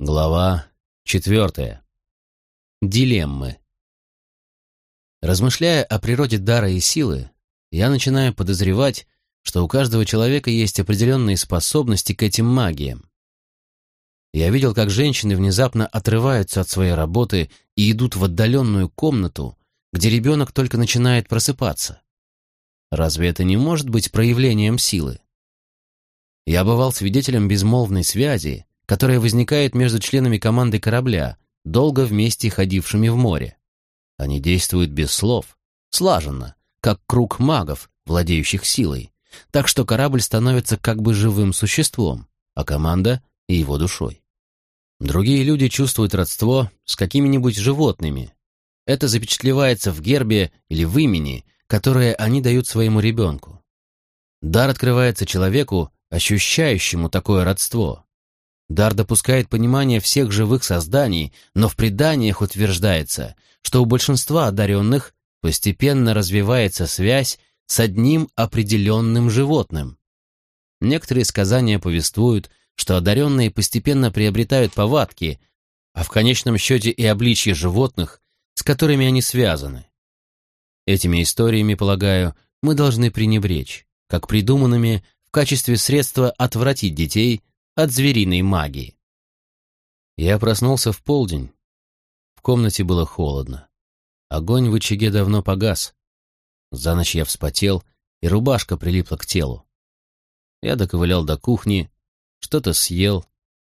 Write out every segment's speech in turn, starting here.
Глава четвертая. Дилеммы. Размышляя о природе дара и силы, я начинаю подозревать, что у каждого человека есть определенные способности к этим магиям. Я видел, как женщины внезапно отрываются от своей работы и идут в отдаленную комнату, где ребенок только начинает просыпаться. Разве это не может быть проявлением силы? Я бывал свидетелем безмолвной связи, которая возникает между членами команды корабля, долго вместе ходившими в море. Они действуют без слов, слаженно, как круг магов, владеющих силой, так что корабль становится как бы живым существом, а команда — и его душой. Другие люди чувствуют родство с какими-нибудь животными. Это запечатлевается в гербе или в имени, которое они дают своему ребенку. Дар открывается человеку, ощущающему такое родство. Дар допускает понимание всех живых созданий, но в преданиях утверждается, что у большинства одаренных постепенно развивается связь с одним определенным животным. Некоторые сказания повествуют, что одаренные постепенно приобретают повадки, а в конечном счете и обличье животных, с которыми они связаны. Этими историями, полагаю, мы должны пренебречь, как придуманными в качестве средства отвратить детей от звериной магии. Я проснулся в полдень. В комнате было холодно. Огонь в очаге давно погас. За ночь я вспотел, и рубашка прилипла к телу. Я доковылял до кухни, что-то съел,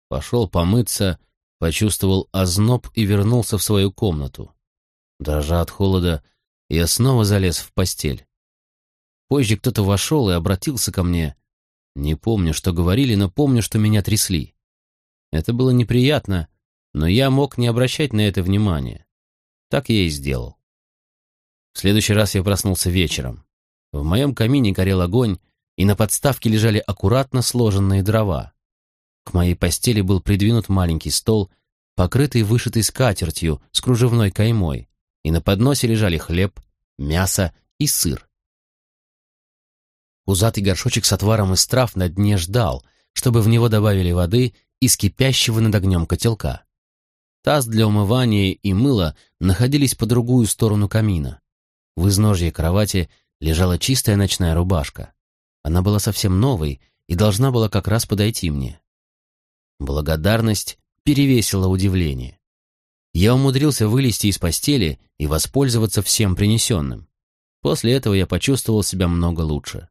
пошел помыться, почувствовал озноб и вернулся в свою комнату. Дрожа от холода, я снова залез в постель. Позже кто-то вошел и обратился ко мне, не помню, что говорили, но помню, что меня трясли. Это было неприятно, но я мог не обращать на это внимания. Так я и сделал. В следующий раз я проснулся вечером. В моем камине горел огонь, и на подставке лежали аккуратно сложенные дрова. К моей постели был придвинут маленький стол, покрытый вышитой скатертью с кружевной каймой, и на подносе лежали хлеб, мясо и сыр. Пузатый горшочек с отваром из трав на дне ждал, чтобы в него добавили воды из кипящего над огнем котелка. Таз для умывания и мыла находились по другую сторону камина. В изножье кровати лежала чистая ночная рубашка. Она была совсем новой и должна была как раз подойти мне. Благодарность перевесила удивление. Я умудрился вылезти из постели и воспользоваться всем принесенным. После этого я почувствовал себя много лучше.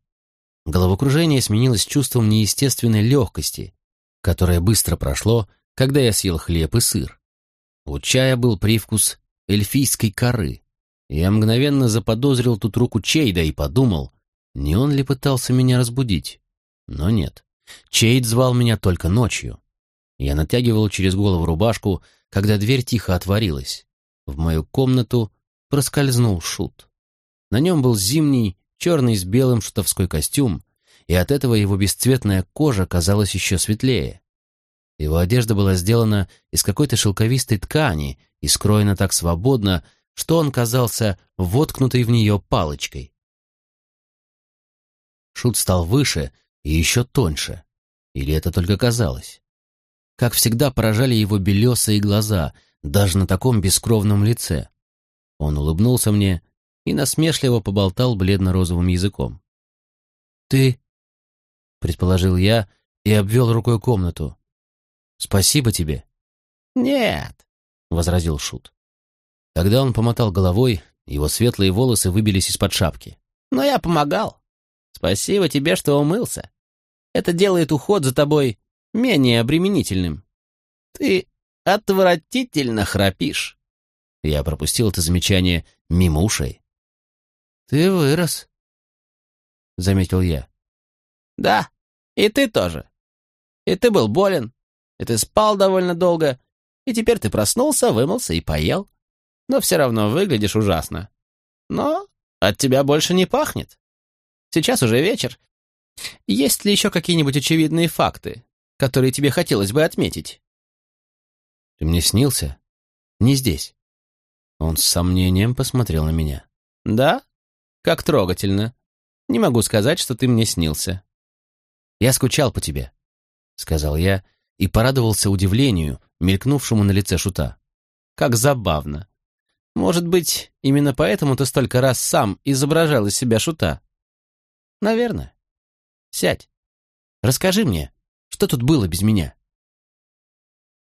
Головокружение сменилось чувством неестественной легкости, которое быстро прошло, когда я съел хлеб и сыр. У чая был привкус эльфийской коры. Я мгновенно заподозрил тут руку Чейда и подумал, не он ли пытался меня разбудить. Но нет. Чейд звал меня только ночью. Я натягивал через голову рубашку, когда дверь тихо отворилась. В мою комнату проскользнул шут. На нем был зимний, черный с белым шутовской костюм, и от этого его бесцветная кожа казалась еще светлее. Его одежда была сделана из какой-то шелковистой ткани и скроена так свободно, что он казался воткнутой в нее палочкой. Шут стал выше и еще тоньше. Или это только казалось? Как всегда поражали его белесые глаза, даже на таком бескровном лице. Он улыбнулся мне и насмешливо поболтал бледно-розовым языком. «Ты...» — предположил я и обвел рукой комнату. «Спасибо тебе». «Нет», — возразил Шут. Тогда он помотал головой, его светлые волосы выбились из-под шапки. «Но я помогал. Спасибо тебе, что умылся. Это делает уход за тобой менее обременительным. Ты отвратительно храпишь». Я пропустил это замечание мимо ушей. «Ты вырос», — заметил я. «Да, и ты тоже. И ты был болен, и ты спал довольно долго, и теперь ты проснулся, вымылся и поел. Но все равно выглядишь ужасно. Но от тебя больше не пахнет. Сейчас уже вечер. Есть ли еще какие-нибудь очевидные факты, которые тебе хотелось бы отметить?» «Ты мне снился? Не здесь». Он с сомнением посмотрел на меня. «Да? Как трогательно. Не могу сказать, что ты мне снился». «Я скучал по тебе», — сказал я и порадовался удивлению, мелькнувшему на лице шута. «Как забавно! Может быть, именно поэтому ты столько раз сам изображал из себя шута?» «Наверное. Сядь. Расскажи мне, что тут было без меня?»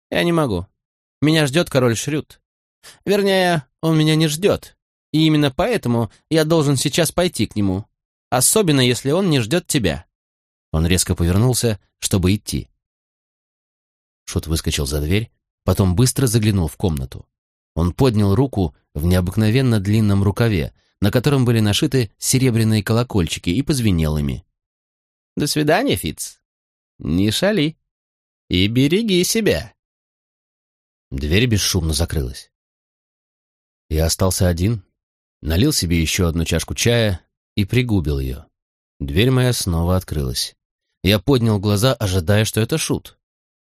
«Я не могу. Меня ждет король Шрют. Вернее, он меня не ждет, и именно поэтому я должен сейчас пойти к нему, особенно если он не ждет тебя». Он резко повернулся, чтобы идти. Шут выскочил за дверь, потом быстро заглянул в комнату. Он поднял руку в необыкновенно длинном рукаве, на котором были нашиты серебряные колокольчики, и позвенел ими. «До свидания, Фиц. Не шали. И береги себя». Дверь бесшумно закрылась. Я остался один, налил себе еще одну чашку чая и пригубил ее. Дверь моя снова открылась. Я поднял глаза, ожидая, что это шут.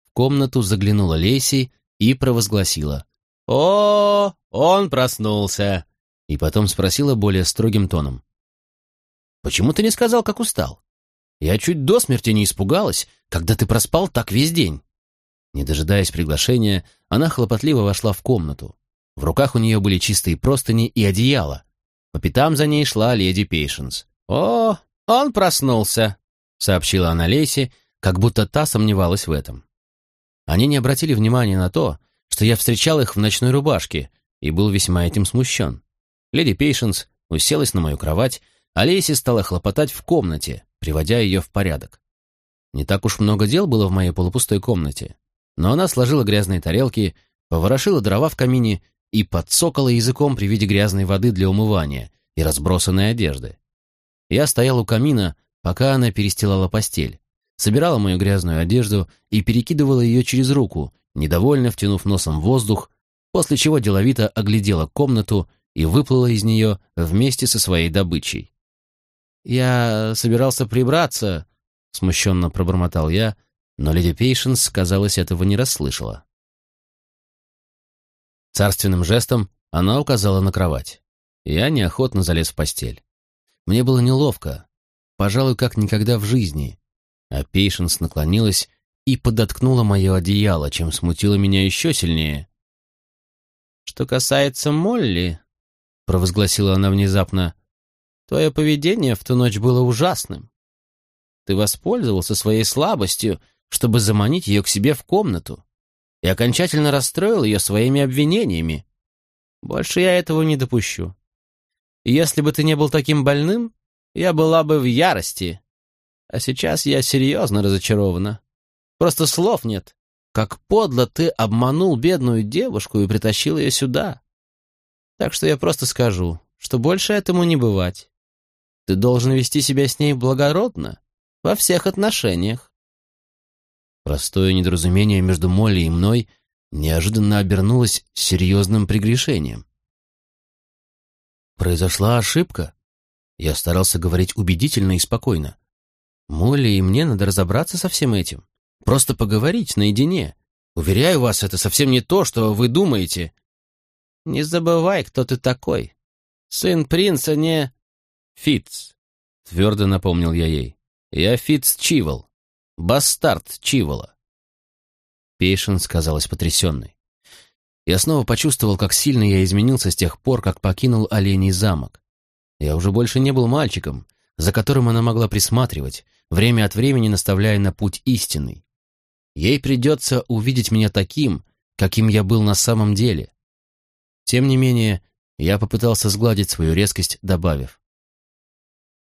В комнату заглянула Лейси и провозгласила. «О, он проснулся!» И потом спросила более строгим тоном. «Почему ты не сказал, как устал? Я чуть до смерти не испугалась, когда ты проспал так весь день». Не дожидаясь приглашения, она хлопотливо вошла в комнату. В руках у нее были чистые простыни и одеяло. По пятам за ней шла леди Пейшенс. «О, он проснулся», — сообщила она Лейси, как будто та сомневалась в этом. Они не обратили внимания на то, что я встречал их в ночной рубашке и был весьма этим смущен. Леди Пейшенс уселась на мою кровать, а Лейси стала хлопотать в комнате, приводя ее в порядок. Не так уж много дел было в моей полупустой комнате, но она сложила грязные тарелки, поворошила дрова в камине и подсокала языком при виде грязной воды для умывания и разбросанной одежды. Я стоял у камина, пока она перестилала постель, собирала мою грязную одежду и перекидывала ее через руку, недовольно втянув носом воздух, после чего деловито оглядела комнату и выплыла из нее вместе со своей добычей. «Я собирался прибраться», — смущенно пробормотал я, но леди Пейшенс, казалось, этого не расслышала. Царственным жестом она указала на кровать. Я неохотно залез в постель. Мне было неловко, пожалуй, как никогда в жизни. А Пейшенс наклонилась и подоткнула мое одеяло, чем смутило меня еще сильнее. «Что касается Молли», — провозгласила она внезапно, — «твое поведение в ту ночь было ужасным. Ты воспользовался своей слабостью, чтобы заманить ее к себе в комнату и окончательно расстроил ее своими обвинениями. Больше я этого не допущу. если бы ты не был таким больным, я была бы в ярости. А сейчас я серьезно разочарована. Просто слов нет. Как подло ты обманул бедную девушку и притащил ее сюда. Так что я просто скажу, что больше этому не бывать. Ты должен вести себя с ней благородно во всех отношениях. Простое недоразумение между Молли и мной неожиданно обернулось серьезным прегрешением. Произошла ошибка. Я старался говорить убедительно и спокойно. Молли и мне надо разобраться со всем этим. Просто поговорить наедине. Уверяю вас, это совсем не то, что вы думаете. Не забывай, кто ты такой. Сын принца не... Фитц, твердо напомнил я ей. Я Фитц Чивол. Бастард Чивола. Пейшенс казалась потрясенной. Я снова почувствовал, как сильно я изменился с тех пор, как покинул Оленей замок. Я уже больше не был мальчиком, за которым она могла присматривать, время от времени наставляя на путь истинный. Ей придется увидеть меня таким, каким я был на самом деле. Тем не менее, я попытался сгладить свою резкость, добавив.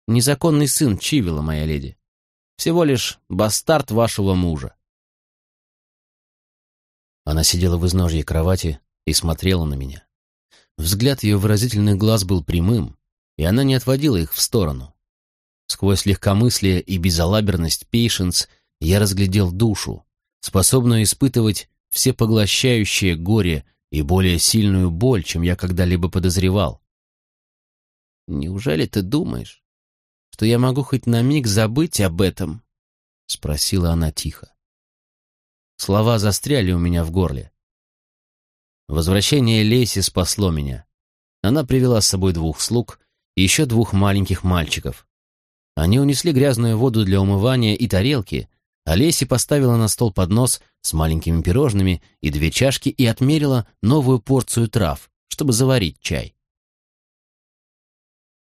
«Незаконный сын Чивила, моя леди всего лишь бастард вашего мужа. Она сидела в изножье кровати и смотрела на меня. Взгляд ее выразительных глаз был прямым, и она не отводила их в сторону. Сквозь легкомыслие и безалаберность Пейшенс я разглядел душу, способную испытывать всепоглощающее горе и более сильную боль, чем я когда-либо подозревал. «Неужели ты думаешь, что я могу хоть на миг забыть об этом?» — спросила она тихо. Слова застряли у меня в горле. Возвращение Лейси спасло меня. Она привела с собой двух слуг и еще двух маленьких мальчиков. Они унесли грязную воду для умывания и тарелки, Олеся поставила на стол поднос с маленькими пирожными и две чашки и отмерила новую порцию трав, чтобы заварить чай.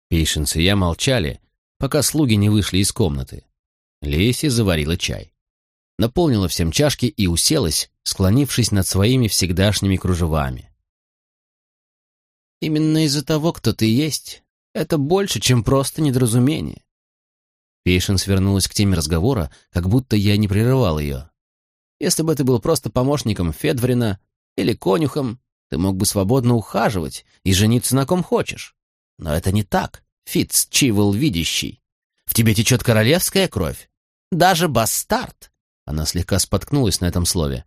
Пейшенс и я молчали, пока слуги не вышли из комнаты. Леси заварила чай. Наполнила всем чашки и уселась, склонившись над своими всегдашними кружевами. «Именно из-за того, кто ты есть, это больше, чем просто недоразумение. Пейшенс вернулась к теме разговора, как будто я не прерывал ее. «Если бы ты был просто помощником Федврина или конюхом, ты мог бы свободно ухаживать и жениться на ком хочешь. Но это не так, Фитц Чивол видящий. В тебе течет королевская кровь. Даже бастард!» Она слегка споткнулась на этом слове.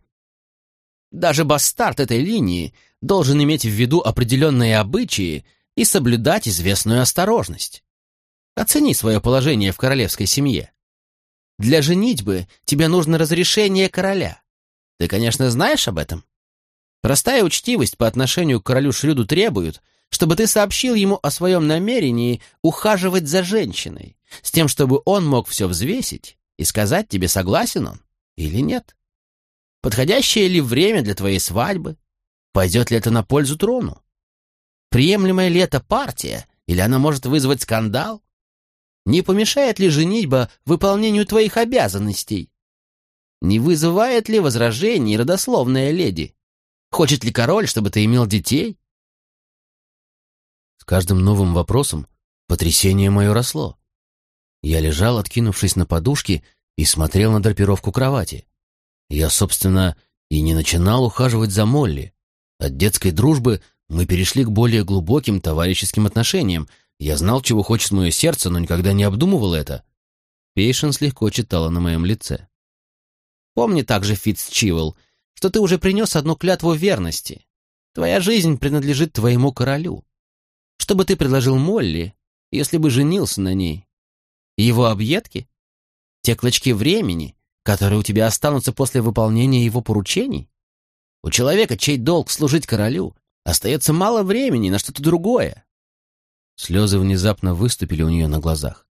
«Даже бастард этой линии должен иметь в виду определенные обычаи и соблюдать известную осторожность. Оцени свое положение в королевской семье. Для женитьбы тебе нужно разрешение короля. Ты, конечно, знаешь об этом. Простая учтивость по отношению к королю Шрюду требует, чтобы ты сообщил ему о своем намерении ухаживать за женщиной, с тем, чтобы он мог все взвесить и сказать тебе, согласен он или нет. Подходящее ли время для твоей свадьбы? Пойдет ли это на пользу трону? Приемлемая ли это партия, или она может вызвать скандал? Не помешает ли женитьба выполнению твоих обязанностей? Не вызывает ли возражений родословная леди? Хочет ли король, чтобы ты имел детей? С каждым новым вопросом потрясение мое росло. Я лежал, откинувшись на подушки, и смотрел на драпировку кровати. Я, собственно, и не начинал ухаживать за Молли. От детской дружбы мы перешли к более глубоким товарищеским отношениям, я знал, чего хочет мое сердце, но никогда не обдумывал это. Пейшенс легко читала на моем лице. Помни также, Фитцчивелл, что ты уже принес одну клятву верности. Твоя жизнь принадлежит твоему королю. Что бы ты предложил Молли, если бы женился на ней? Его объедки? Те клочки времени, которые у тебя останутся после выполнения его поручений? У человека, чей долг служить королю, остается мало времени на что-то другое. Слезы внезапно выступили у нее на глазах.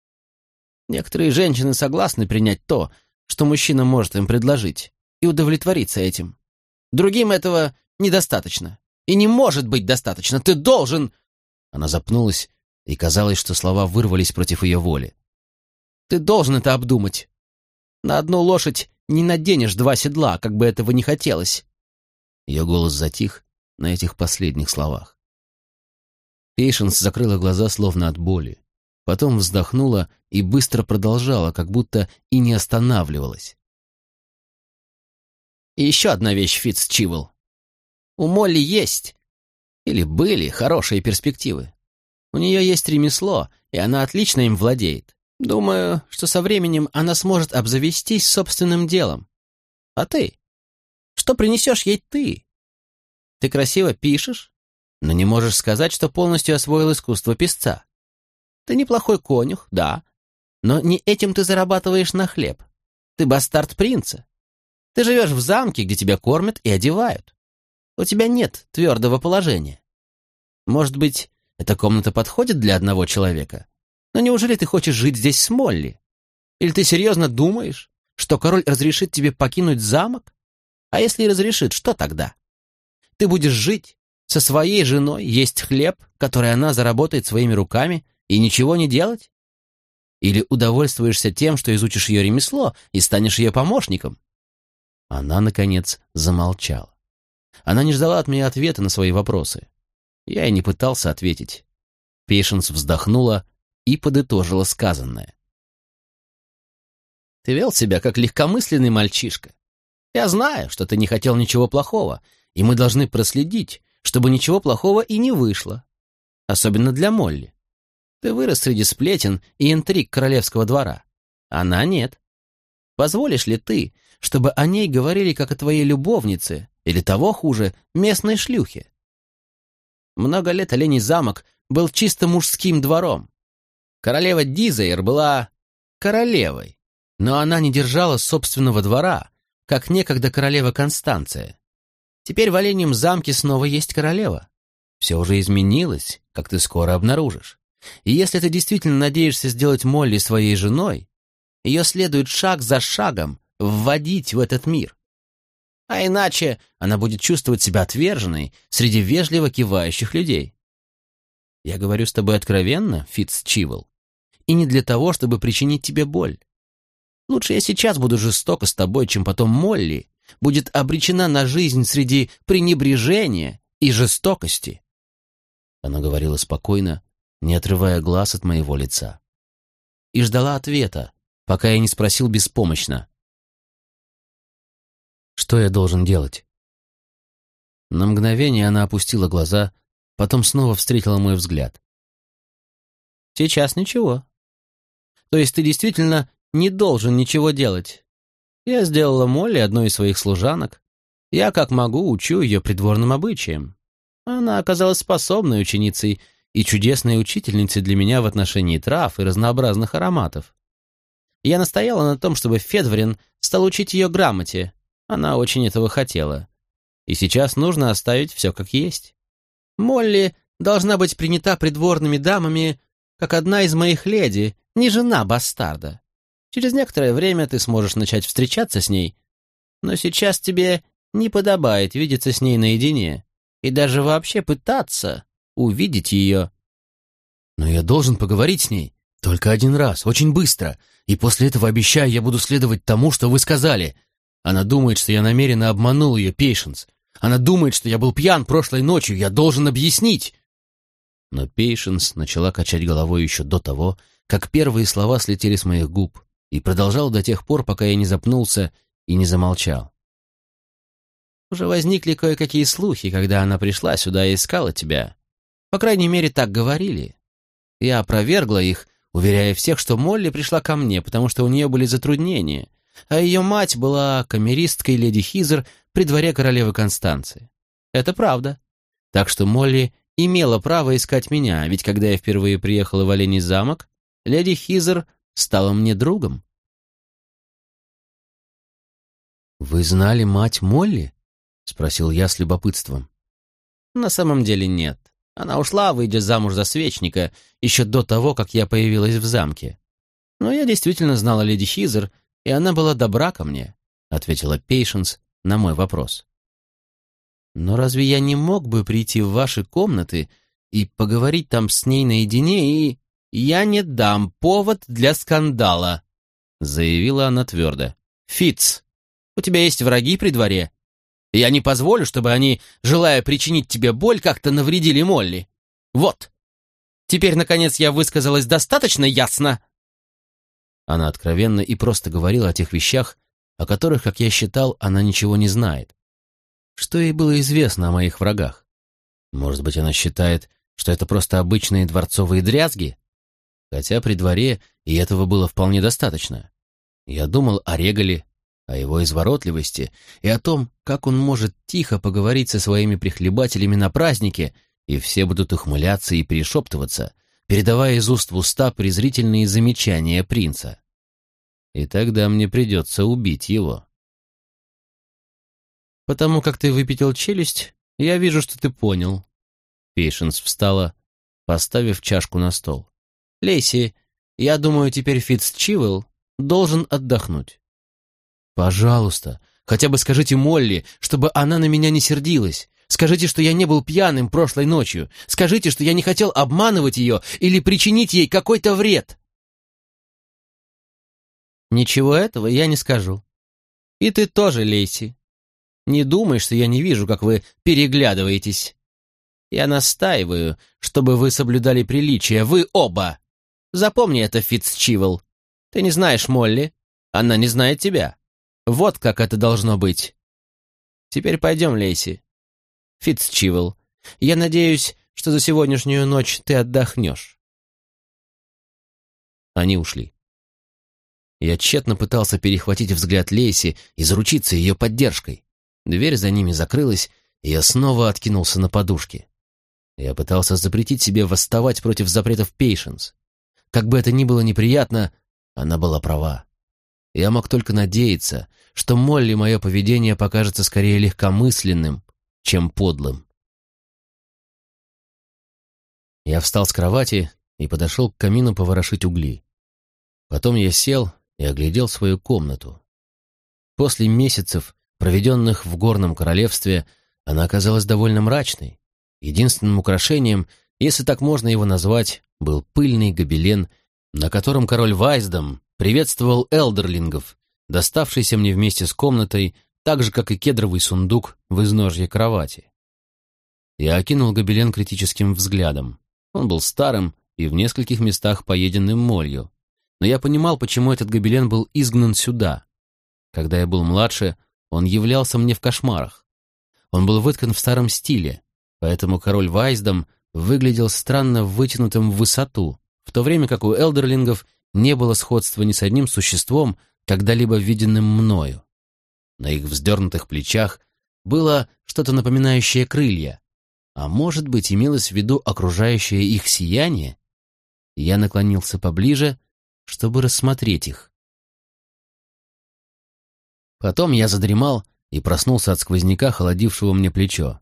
Некоторые женщины согласны принять то, что мужчина может им предложить, и удовлетвориться этим. Другим этого недостаточно. И не может быть достаточно. Ты должен...» Она запнулась, и казалось, что слова вырвались против ее воли. «Ты должен это обдумать. На одну лошадь не наденешь два седла, как бы этого не хотелось». Ее голос затих на этих последних словах. Пейшенс закрыла глаза словно от боли. Потом вздохнула и быстро продолжала, как будто и не останавливалась. И еще одна вещь, Фитц Чивл. У Молли есть, или были, хорошие перспективы. У нее есть ремесло, и она отлично им владеет. Думаю, что со временем она сможет обзавестись собственным делом. А ты? Что принесешь ей ты? Ты красиво пишешь, но не можешь сказать, что полностью освоил искусство писца. Ты неплохой конюх, да, но не этим ты зарабатываешь на хлеб. Ты бастард принца. Ты живешь в замке, где тебя кормят и одевают. У тебя нет твердого положения. Может быть, эта комната подходит для одного человека? Но неужели ты хочешь жить здесь с Молли? Или ты серьезно думаешь, что король разрешит тебе покинуть замок? А если и разрешит, что тогда? Ты будешь жить со своей женой есть хлеб, который она заработает своими руками, и ничего не делать? Или удовольствуешься тем, что изучишь ее ремесло и станешь ее помощником?» Она, наконец, замолчала. Она не ждала от меня ответа на свои вопросы. Я и не пытался ответить. Пейшенс вздохнула и подытожила сказанное. «Ты вел себя как легкомысленный мальчишка. Я знаю, что ты не хотел ничего плохого, и мы должны проследить, чтобы ничего плохого и не вышло. Особенно для Молли. Ты вырос среди сплетен и интриг королевского двора. Она нет. Позволишь ли ты, чтобы о ней говорили как о твоей любовнице, или того хуже, местной шлюхе? Много лет Оленей замок был чисто мужским двором. Королева Дизайр была королевой, но она не держала собственного двора, как некогда королева Констанция. Теперь в Оленьем замке снова есть королева. Все уже изменилось, как ты скоро обнаружишь. И если ты действительно надеешься сделать Молли своей женой, ее следует шаг за шагом вводить в этот мир. А иначе она будет чувствовать себя отверженной среди вежливо кивающих людей. Я говорю с тобой откровенно, Фитц Чивл, и не для того, чтобы причинить тебе боль. Лучше я сейчас буду жестоко с тобой, чем потом Молли будет обречена на жизнь среди пренебрежения и жестокости. Она говорила спокойно, не отрывая глаз от моего лица. И ждала ответа, пока я не спросил беспомощно. Что я должен делать? На мгновение она опустила глаза, потом снова встретила мой взгляд. Сейчас ничего. То есть ты действительно не должен ничего делать. Я сделала Молли одной из своих служанок. Я, как могу, учу ее придворным обычаям. Она оказалась способной ученицей и чудесной учительницей для меня в отношении трав и разнообразных ароматов. Я настояла на том, чтобы Федврин стал учить ее грамоте. Она очень этого хотела. И сейчас нужно оставить все как есть. Молли должна быть принята придворными дамами, как одна из моих леди, не жена бастарда. Через некоторое время ты сможешь начать встречаться с ней, но сейчас тебе не подобает видеться с ней наедине и даже вообще пытаться увидеть ее. Но я должен поговорить с ней только один раз, очень быстро, и после этого обещаю, я буду следовать тому, что вы сказали. Она думает, что я намеренно обманул ее, Пейшенс. Она думает, что я был пьян прошлой ночью, я должен объяснить. Но Пейшенс начала качать головой еще до того, как первые слова слетели с моих губ и продолжал до тех пор, пока я не запнулся и не замолчал. Уже возникли кое-какие слухи, когда она пришла сюда и искала тебя. По крайней мере, так говорили. Я опровергла их, уверяя всех, что Молли пришла ко мне, потому что у нее были затруднения, а ее мать была камеристкой леди Хизер при дворе королевы Констанции. Это правда. Так что Молли имела право искать меня, ведь когда я впервые приехала в Оленей замок, леди Хизер стала мне другом. «Вы знали мать Молли?» — спросил я с любопытством. «На самом деле нет. Она ушла, выйдя замуж за свечника, еще до того, как я появилась в замке. Но я действительно знала леди Хизер, и она была добра ко мне», — ответила Пейшенс на мой вопрос. «Но разве я не мог бы прийти в ваши комнаты и поговорить там с ней наедине и...» «Я не дам повод для скандала», — заявила она твердо. «Фитц, у тебя есть враги при дворе. Я не позволю, чтобы они, желая причинить тебе боль, как-то навредили Молли. Вот. Теперь, наконец, я высказалась достаточно ясно?» Она откровенно и просто говорила о тех вещах, о которых, как я считал, она ничего не знает. Что ей было известно о моих врагах? Может быть, она считает, что это просто обычные дворцовые дрязги? хотя при дворе и этого было вполне достаточно. Я думал о Регале, о его изворотливости и о том, как он может тихо поговорить со своими прихлебателями на празднике, и все будут ухмыляться и перешептываться, передавая из уст в уста презрительные замечания принца. И тогда мне придется убить его. «Потому как ты выпятил челюсть, я вижу, что ты понял». Пейшенс встала, поставив чашку на стол. Лейси, я думаю, теперь Фитцчивелл должен отдохнуть. Пожалуйста, хотя бы скажите Молли, чтобы она на меня не сердилась. Скажите, что я не был пьяным прошлой ночью. Скажите, что я не хотел обманывать ее или причинить ей какой-то вред. Ничего этого я не скажу. И ты тоже, Лейси. Не думай, что я не вижу, как вы переглядываетесь. Я настаиваю, чтобы вы соблюдали приличия, вы оба. Запомни это, Фитцчивл. Ты не знаешь Молли, она не знает тебя. Вот как это должно быть. Теперь пойдем, Лейси. Фитцчивл, я надеюсь, что за сегодняшнюю ночь ты отдохнешь. Они ушли. Я тщетно пытался перехватить взгляд Лейси и заручиться ее поддержкой. Дверь за ними закрылась, и я снова откинулся на подушке. Я пытался запретить себе восставать против запретов Пейшенс. Как бы это ни было неприятно, она была права. Я мог только надеяться, что Молли мое поведение покажется скорее легкомысленным, чем подлым. Я встал с кровати и подошел к камину поворошить угли. Потом я сел и оглядел свою комнату. После месяцев, проведенных в горном королевстве, она оказалась довольно мрачной. Единственным украшением, если так можно его назвать, был пыльный гобелен, на котором король Вайсдом приветствовал элдерлингов, доставшийся мне вместе с комнатой, так же, как и кедровый сундук в изножье кровати. Я окинул гобелен критическим взглядом. Он был старым и в нескольких местах поеденным молью. Но я понимал, почему этот гобелен был изгнан сюда. Когда я был младше, он являлся мне в кошмарах. Он был выткан в старом стиле, поэтому король Вайсдом выглядел странно вытянутым в высоту, в то время как у элдерлингов не было сходства ни с одним существом, когда-либо виденным мною. На их вздернутых плечах было что-то напоминающее крылья, а может быть, имелось в виду окружающее их сияние? Я наклонился поближе, чтобы рассмотреть их. Потом я задремал и проснулся от сквозняка, холодившего мне плечо.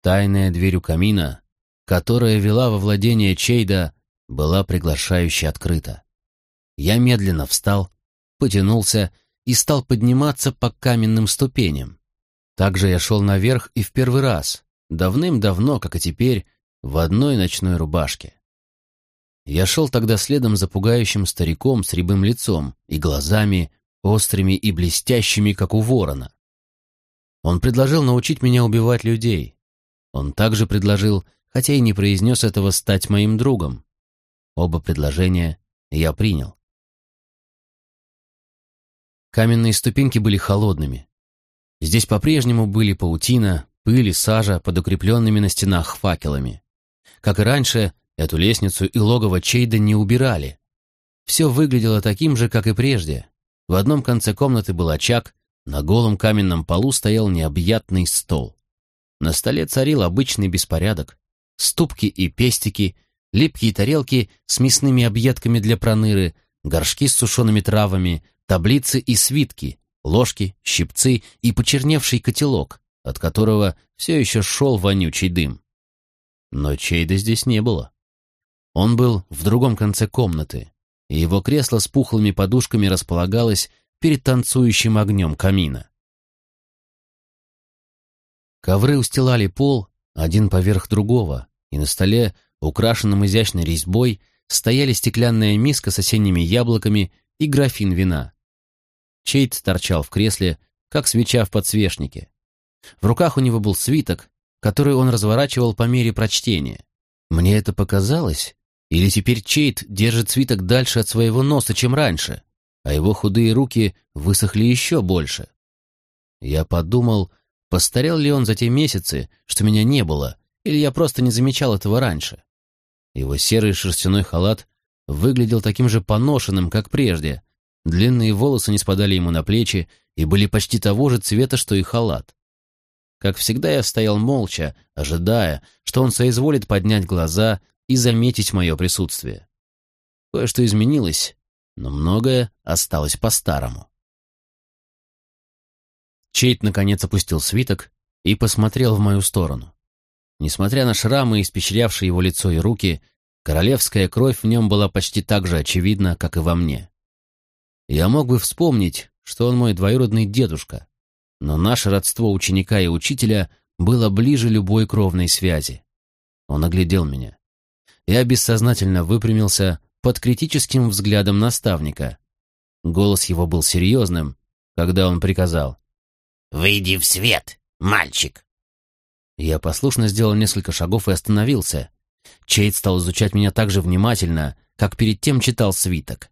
Тайная дверь у камина, которая вела во владение Чейда, была приглашающе открыта. Я медленно встал, потянулся и стал подниматься по каменным ступеням. Также я шел наверх и в первый раз, давным-давно, как и теперь, в одной ночной рубашке. Я шел тогда следом за пугающим стариком с рябым лицом и глазами, острыми и блестящими, как у ворона. Он предложил научить меня убивать людей. Он также предложил, хотя и не произнес этого, стать моим другом. Оба предложения я принял. Каменные ступеньки были холодными. Здесь по-прежнему были паутина, пыль и сажа под укрепленными на стенах факелами. Как и раньше, Эту лестницу и логово Чейда не убирали. Все выглядело таким же, как и прежде. В одном конце комнаты был очаг, на голом каменном полу стоял необъятный стол. На столе царил обычный беспорядок. Ступки и пестики, липкие тарелки с мясными объедками для проныры, горшки с сушеными травами, таблицы и свитки, ложки, щипцы и почерневший котелок, от которого все еще шел вонючий дым. Но Чейда здесь не было. Он был в другом конце комнаты, и его кресло с пухлыми подушками располагалось перед танцующим огнем камина. Ковры устилали пол, один поверх другого, и на столе, украшенном изящной резьбой, стояли стеклянная миска с осенними яблоками и графин вина. Чейт торчал в кресле, как свеча в подсвечнике. В руках у него был свиток, который он разворачивал по мере прочтения. Мне это показалось, или теперь Чейт держит свиток дальше от своего носа, чем раньше, а его худые руки высохли еще больше? Я подумал, постарел ли он за те месяцы, что меня не было, или я просто не замечал этого раньше. Его серый шерстяной халат выглядел таким же поношенным, как прежде. Длинные волосы не спадали ему на плечи и были почти того же цвета, что и халат. Как всегда, я стоял молча, ожидая, что он соизволит поднять глаза и заметить мое присутствие. Кое-что изменилось, но многое осталось по-старому. Чейт наконец опустил свиток и посмотрел в мою сторону. Несмотря на шрамы, испещрявшие его лицо и руки, королевская кровь в нем была почти так же очевидна, как и во мне. Я мог бы вспомнить, что он мой двоюродный дедушка, но наше родство ученика и учителя было ближе любой кровной связи. Он оглядел меня. Я бессознательно выпрямился под критическим взглядом наставника. Голос его был серьезным, когда он приказал. «Выйди в свет, мальчик!» Я послушно сделал несколько шагов и остановился. Чейд стал изучать меня так же внимательно, как перед тем читал свиток.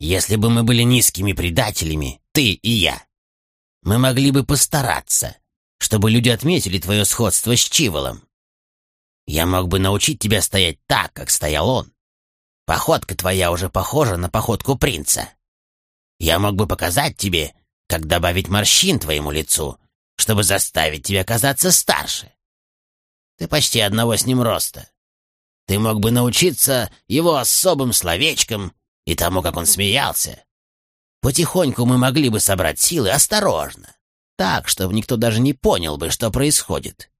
«Если бы мы были низкими предателями, ты и я, мы могли бы постараться, чтобы люди отметили твое сходство с Чиволом. Я мог бы научить тебя стоять так, как стоял он. Походка твоя уже похожа на походку принца. Я мог бы показать тебе, как добавить морщин твоему лицу, чтобы заставить тебя казаться старше. Ты почти одного с ним роста. Ты мог бы научиться его особым словечкам и тому, как он смеялся. Потихоньку мы могли бы собрать силы осторожно, так, чтобы никто даже не понял бы, что происходит.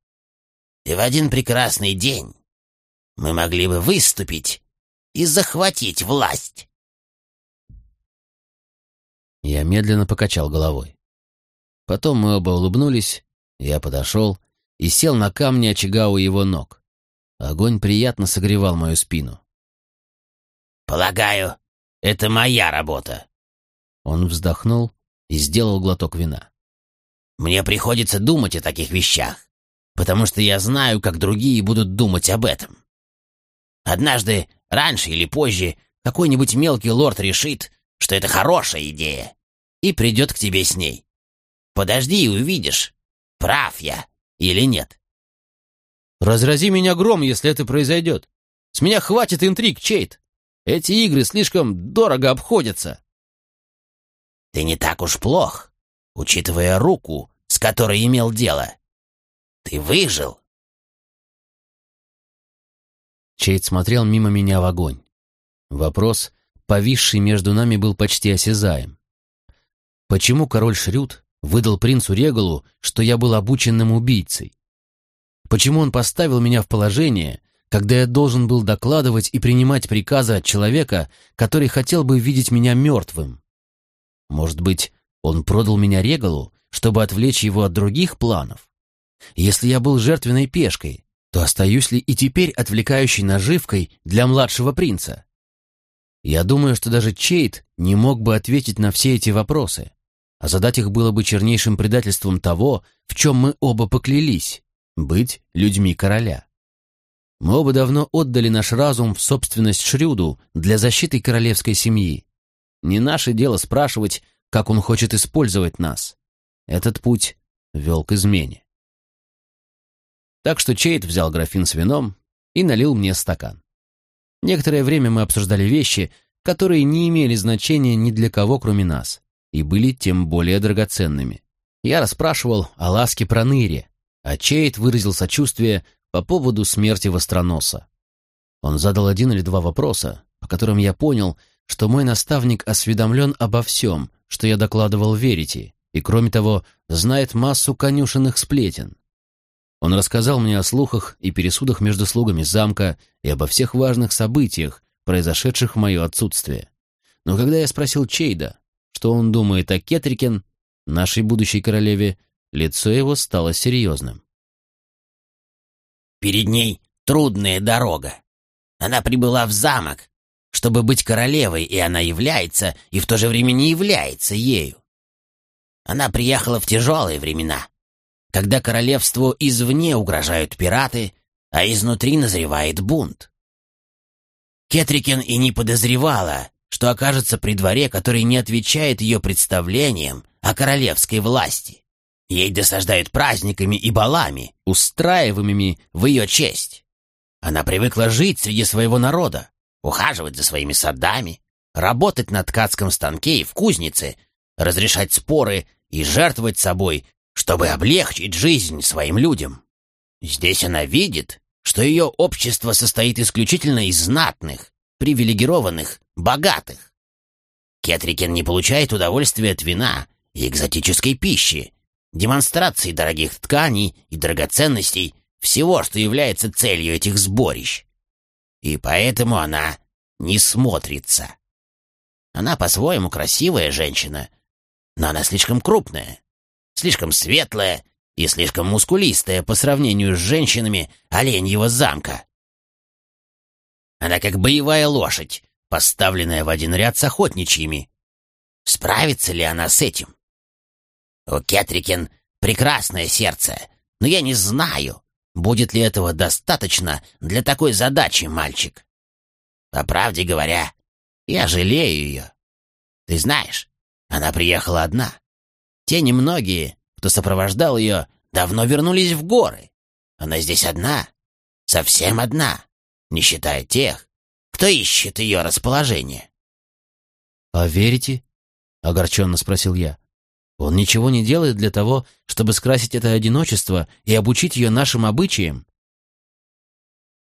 И в один прекрасный день мы могли бы выступить и захватить власть. Я медленно покачал головой. Потом мы оба улыбнулись, я подошел и сел на камни очага у его ног. Огонь приятно согревал мою спину. «Полагаю, это моя работа». Он вздохнул и сделал глоток вина. «Мне приходится думать о таких вещах, потому что я знаю, как другие будут думать об этом. Однажды, раньше или позже, какой-нибудь мелкий лорд решит, что это хорошая идея, и придет к тебе с ней. Подожди и увидишь, прав я или нет. Разрази меня гром, если это произойдет. С меня хватит интриг, Чейт. Эти игры слишком дорого обходятся. Ты не так уж плох, учитывая руку, с которой имел дело. Ты выжил. Чейт смотрел мимо меня в огонь. Вопрос, повисший между нами, был почти осязаем. Почему король Шрюд выдал принцу Регалу, что я был обученным убийцей? Почему он поставил меня в положение, когда я должен был докладывать и принимать приказы от человека, который хотел бы видеть меня мертвым? Может быть, он продал меня Регалу, чтобы отвлечь его от других планов? Если я был жертвенной пешкой, то остаюсь ли и теперь отвлекающей наживкой для младшего принца? Я думаю, что даже Чейт не мог бы ответить на все эти вопросы, а задать их было бы чернейшим предательством того, в чем мы оба поклялись — быть людьми короля. Мы оба давно отдали наш разум в собственность Шрюду для защиты королевской семьи. Не наше дело спрашивать, как он хочет использовать нас. Этот путь вел к измене. Так что Чейт взял графин с вином и налил мне стакан. Некоторое время мы обсуждали вещи, которые не имели значения ни для кого, кроме нас, и были тем более драгоценными. Я расспрашивал о ласке Проныре, а Чейт выразил сочувствие по поводу смерти Востроноса. Он задал один или два вопроса, по которым я понял, что мой наставник осведомлен обо всем, что я докладывал Верите, и, кроме того, знает массу конюшенных сплетен. Он рассказал мне о слухах и пересудах между слугами замка и обо всех важных событиях, произошедших в мое отсутствие. Но когда я спросил Чейда, что он думает о Кетрикен, нашей будущей королеве, лицо его стало серьезным. «Перед ней трудная дорога. Она прибыла в замок, чтобы быть королевой, и она является, и в то же время не является ею. Она приехала в тяжелые времена, когда королевству извне угрожают пираты, а изнутри назревает бунт. Кетрикен и не подозревала, что окажется при дворе, который не отвечает ее представлениям о королевской власти. Ей досаждают праздниками и балами, устраиваемыми в ее честь. Она привыкла жить среди своего народа, ухаживать за своими садами, работать на ткацком станке и в кузнице, разрешать споры и жертвовать собой чтобы облегчить жизнь своим людям. Здесь она видит, что ее общество состоит исключительно из знатных, привилегированных, богатых. Кетрикен не получает удовольствия от вина и экзотической пищи, демонстрации дорогих тканей и драгоценностей, всего, что является целью этих сборищ. И поэтому она не смотрится. Она по-своему красивая женщина, но она слишком крупная, слишком светлая и слишком мускулистая по сравнению с женщинами Оленьего замка. Она как боевая лошадь, поставленная в один ряд с охотничьими. Справится ли она с этим? У Кетрикен прекрасное сердце, но я не знаю, будет ли этого достаточно для такой задачи, мальчик. По правде говоря, я жалею ее. Ты знаешь, она приехала одна. Те немногие, кто сопровождал ее, давно вернулись в горы. Она здесь одна, совсем одна, не считая тех, кто ищет ее расположение. «А верите?» — огорченно спросил я. «Он ничего не делает для того, чтобы скрасить это одиночество и обучить ее нашим обычаям?»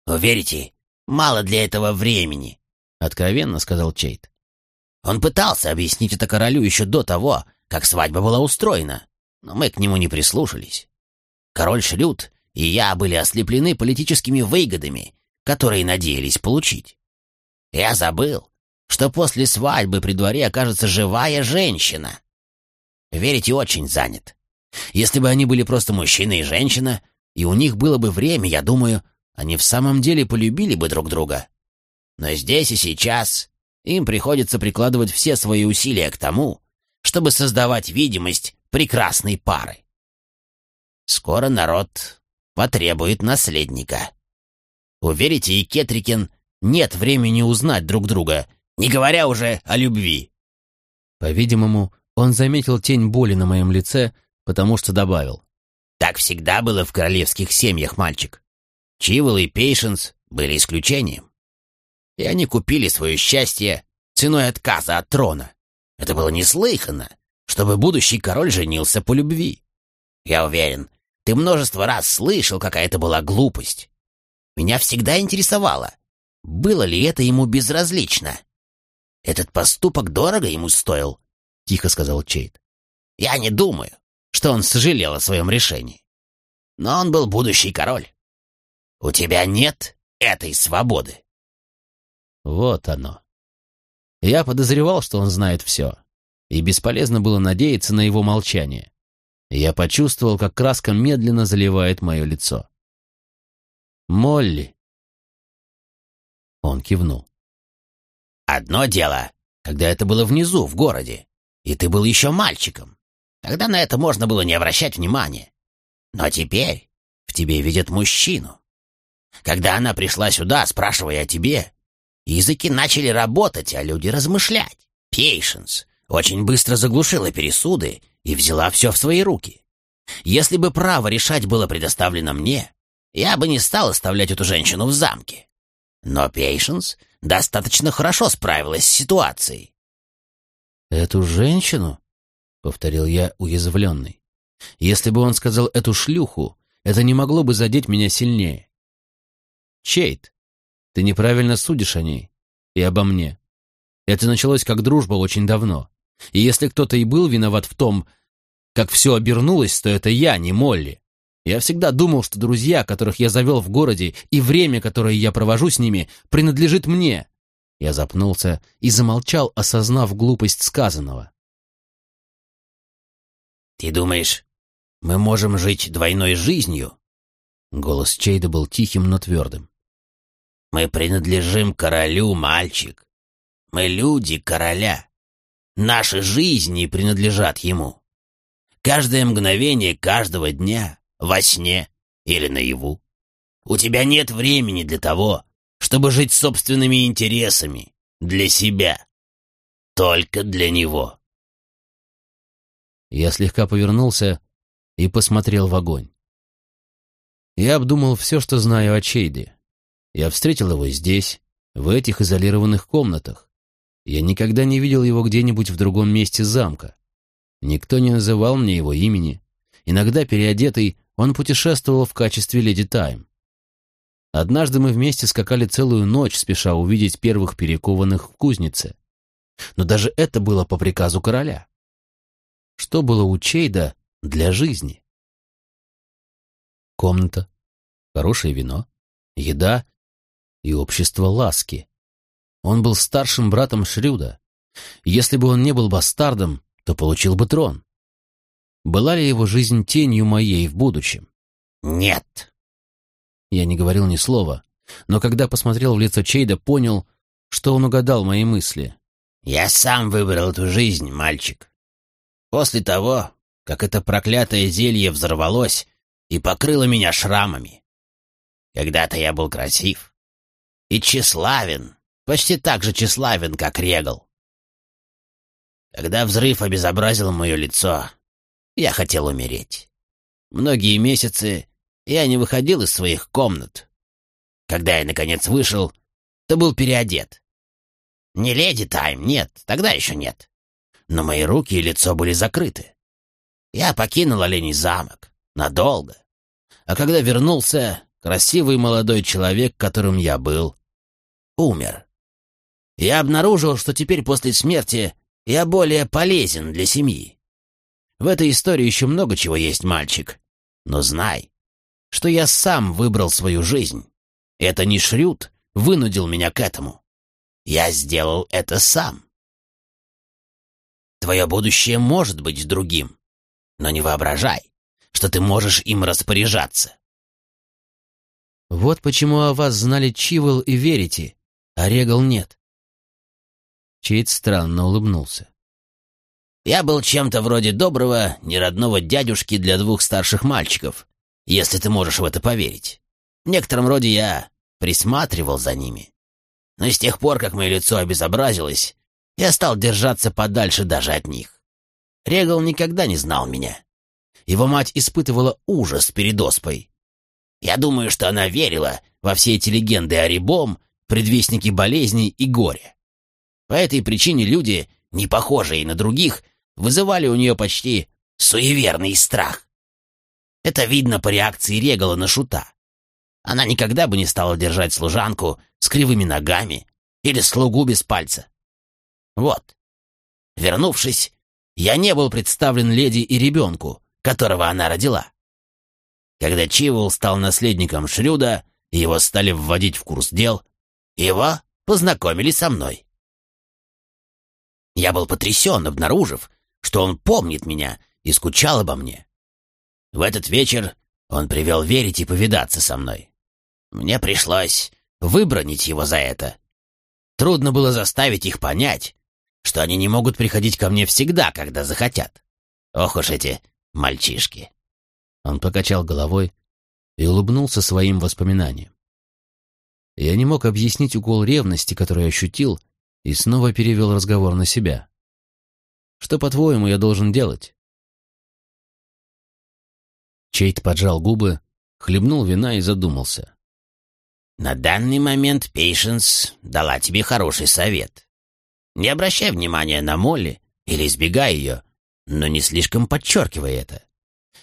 «Верите, мало для этого времени», — откровенно сказал Чейт. Он пытался объяснить это королю еще до того, как свадьба была устроена, но мы к нему не прислушались. Король Шрюд и я были ослеплены политическими выгодами, которые надеялись получить. Я забыл, что после свадьбы при дворе окажется живая женщина. Верите, очень занят. Если бы они были просто мужчина и женщина, и у них было бы время, я думаю, они в самом деле полюбили бы друг друга. Но здесь и сейчас им приходится прикладывать все свои усилия к тому, чтобы создавать видимость прекрасной пары. Скоро народ потребует наследника. Уверите, и Кетрикин нет времени узнать друг друга, не говоря уже о любви. По-видимому, он заметил тень боли на моем лице, потому что добавил. Так всегда было в королевских семьях, мальчик. Чивол и Пейшенс были исключением. И они купили свое счастье ценой отказа от трона. Это было неслыханно, чтобы будущий король женился по любви. Я уверен, ты множество раз слышал, какая это была глупость. Меня всегда интересовало, было ли это ему безразлично. «Этот поступок дорого ему стоил», — тихо сказал Чейд. «Я не думаю, что он сожалел о своем решении. Но он был будущий король. У тебя нет этой свободы». Вот оно. Я подозревал, что он знает все, и бесполезно было надеяться на его молчание. Я почувствовал, как краска медленно заливает мое лицо. «Молли!» Он кивнул. «Одно дело, когда это было внизу, в городе, и ты был еще мальчиком. Тогда на это можно было не обращать внимания. Но теперь в тебе видят мужчину. Когда она пришла сюда, спрашивая о тебе, языки начали работать, а люди размышлять. Пейшенс очень быстро заглушила пересуды и взяла все в свои руки. Если бы право решать было предоставлено мне, я бы не стал оставлять эту женщину в замке. Но Пейшенс достаточно хорошо справилась с ситуацией. «Эту женщину?» — повторил я, уязвленный. «Если бы он сказал эту шлюху, это не могло бы задеть меня сильнее. Чейт, ты неправильно судишь о ней и обо мне. Это началось как дружба очень давно. И если кто-то и был виноват в том, как все обернулось, то это я, не Молли. Я всегда думал, что друзья, которых я завел в городе, и время, которое я провожу с ними, принадлежит мне. Я запнулся и замолчал, осознав глупость сказанного. «Ты думаешь, мы можем жить двойной жизнью?» Голос Чейда был тихим, но твердым. «Мы принадлежим королю, мальчик. Мы люди короля. Наши жизни принадлежат ему. Каждое мгновение каждого дня, во сне или наяву. У тебя нет времени для того, чтобы жить собственными интересами, для себя. Только для него. Я слегка повернулся и посмотрел в огонь. Я обдумал все, что знаю о Чейде. Я встретил его здесь, в этих изолированных комнатах. Я никогда не видел его где-нибудь в другом месте замка. Никто не называл мне его имени. Иногда, переодетый, он путешествовал в качестве леди Тайм. Однажды мы вместе скакали целую ночь, спеша увидеть первых перекованных в кузнице. Но даже это было по приказу короля. Что было у Чейда для жизни? Комната, хорошее вино, еда и общество ласки. Он был старшим братом Шрюда. Если бы он не был бастардом, то получил бы трон. Была ли его жизнь тенью моей в будущем? Нет. Я не говорил ни слова, но когда посмотрел в лицо Чейда, понял, что он угадал мои мысли. Я сам выбрал эту жизнь, мальчик. После того, как это проклятое зелье взорвалось и покрыло меня шрамами. Когда-то я был красив и тщеславен, почти так же тщеславен, как Регал. Когда взрыв обезобразил мое лицо, я хотел умереть. Многие месяцы я не выходил из своих комнат. Когда я, наконец, вышел, то был переодет. Не леди Тайм, нет, тогда еще нет. Но мои руки и лицо были закрыты. Я покинул Оленей замок. Надолго. А когда вернулся, красивый молодой человек, которым я был, умер. Я обнаружил, что теперь после смерти я более полезен для семьи. В этой истории еще много чего есть, мальчик. Но знай, что я сам выбрал свою жизнь. Это не Шрют вынудил меня к этому. я сделал это сам. Твое будущее может быть другим, но не воображай, что ты можешь им распоряжаться. Вот почему о вас знали Чивол и верите, а Регал нет. Чейд странно улыбнулся. Я был чем-то вроде доброго, неродного дядюшки для двух старших мальчиков, если ты можешь в это поверить. В некотором роде я присматривал за ними. Но с тех пор, как мое лицо обезобразилось, я стал держаться подальше даже от них. Регал никогда не знал меня. Его мать испытывала ужас перед оспой. Я думаю, что она верила во все эти легенды о рябом, предвестники болезней и горя. По этой причине люди, не похожие на других, вызывали у нее почти суеверный страх. Это видно по реакции Регала на шута. Она никогда бы не стала держать служанку с кривыми ногами или слугу без пальца. Вот. Вернувшись, я не был представлен леди и ребенку, которого она родила. Когда Чивол стал наследником Шрюда, его стали вводить в курс дел, его познакомили со мной. Я был потрясен, обнаружив, что он помнит меня и скучал обо мне. В этот вечер он привел верить и повидаться со мной. Мне пришлось выбронить его за это. Трудно было заставить их понять, что они не могут приходить ко мне всегда, когда захотят. Ох уж эти мальчишки. Он покачал головой и улыбнулся своим воспоминаниям. Я не мог объяснить укол ревности, который ощутил, и снова перевел разговор на себя. Что, по-твоему, я должен делать?» Чейт поджал губы, хлебнул вина и задумался. «На данный момент Пейшенс дала тебе хороший совет. Не обращай внимания на Молли или избегай ее, но не слишком подчеркивай это.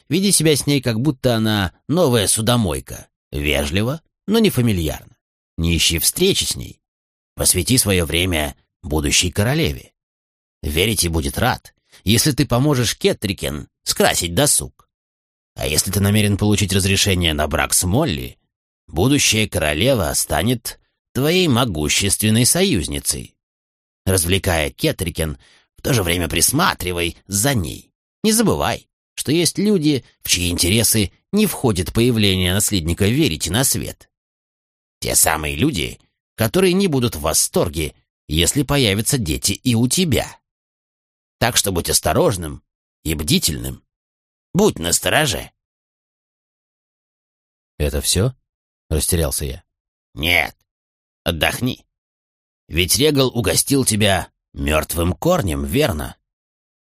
Веди себя с ней, как будто она новая судомойка. Вежливо, но не фамильярно. Не ищи встречи с ней. Посвяти свое время будущей королеве. Верите будет рад, если ты поможешь Кетрикен скрасить досуг. А если ты намерен получить разрешение на брак с Молли, будущая королева станет твоей могущественной союзницей. Развлекая Кетрикен, в то же время присматривай за ней. Не забывай, что есть люди, в чьи интересы не входит появление наследника Верите на свет. Те самые люди, которые не будут в восторге, если появятся дети и у тебя. Так что будь осторожным и бдительным. Будь настороже. «Это все?» — растерялся я. «Нет. Отдохни. Ведь Регал угостил тебя мертвым корнем, верно?»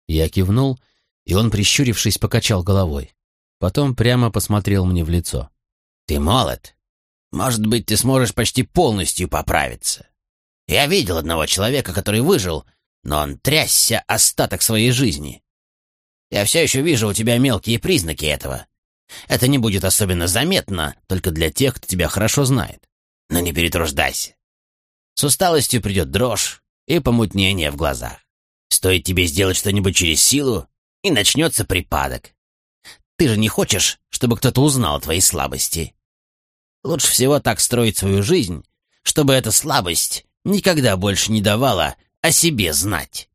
Я кивнул, и он, прищурившись, покачал головой. Потом прямо посмотрел мне в лицо. «Ты молод. Может быть, ты сможешь почти полностью поправиться. Я видел одного человека, который выжил, но он трясся остаток своей жизни. Я все еще вижу у тебя мелкие признаки этого. Это не будет особенно заметно только для тех, кто тебя хорошо знает. Но не перетруждайся. С усталостью придет дрожь и помутнение в глазах. Стоит тебе сделать что-нибудь через силу, и начнется припадок. Ты же не хочешь, чтобы кто-то узнал твои слабости. Лучше всего так строить свою жизнь, чтобы эта слабость никогда больше не давала о себе знать.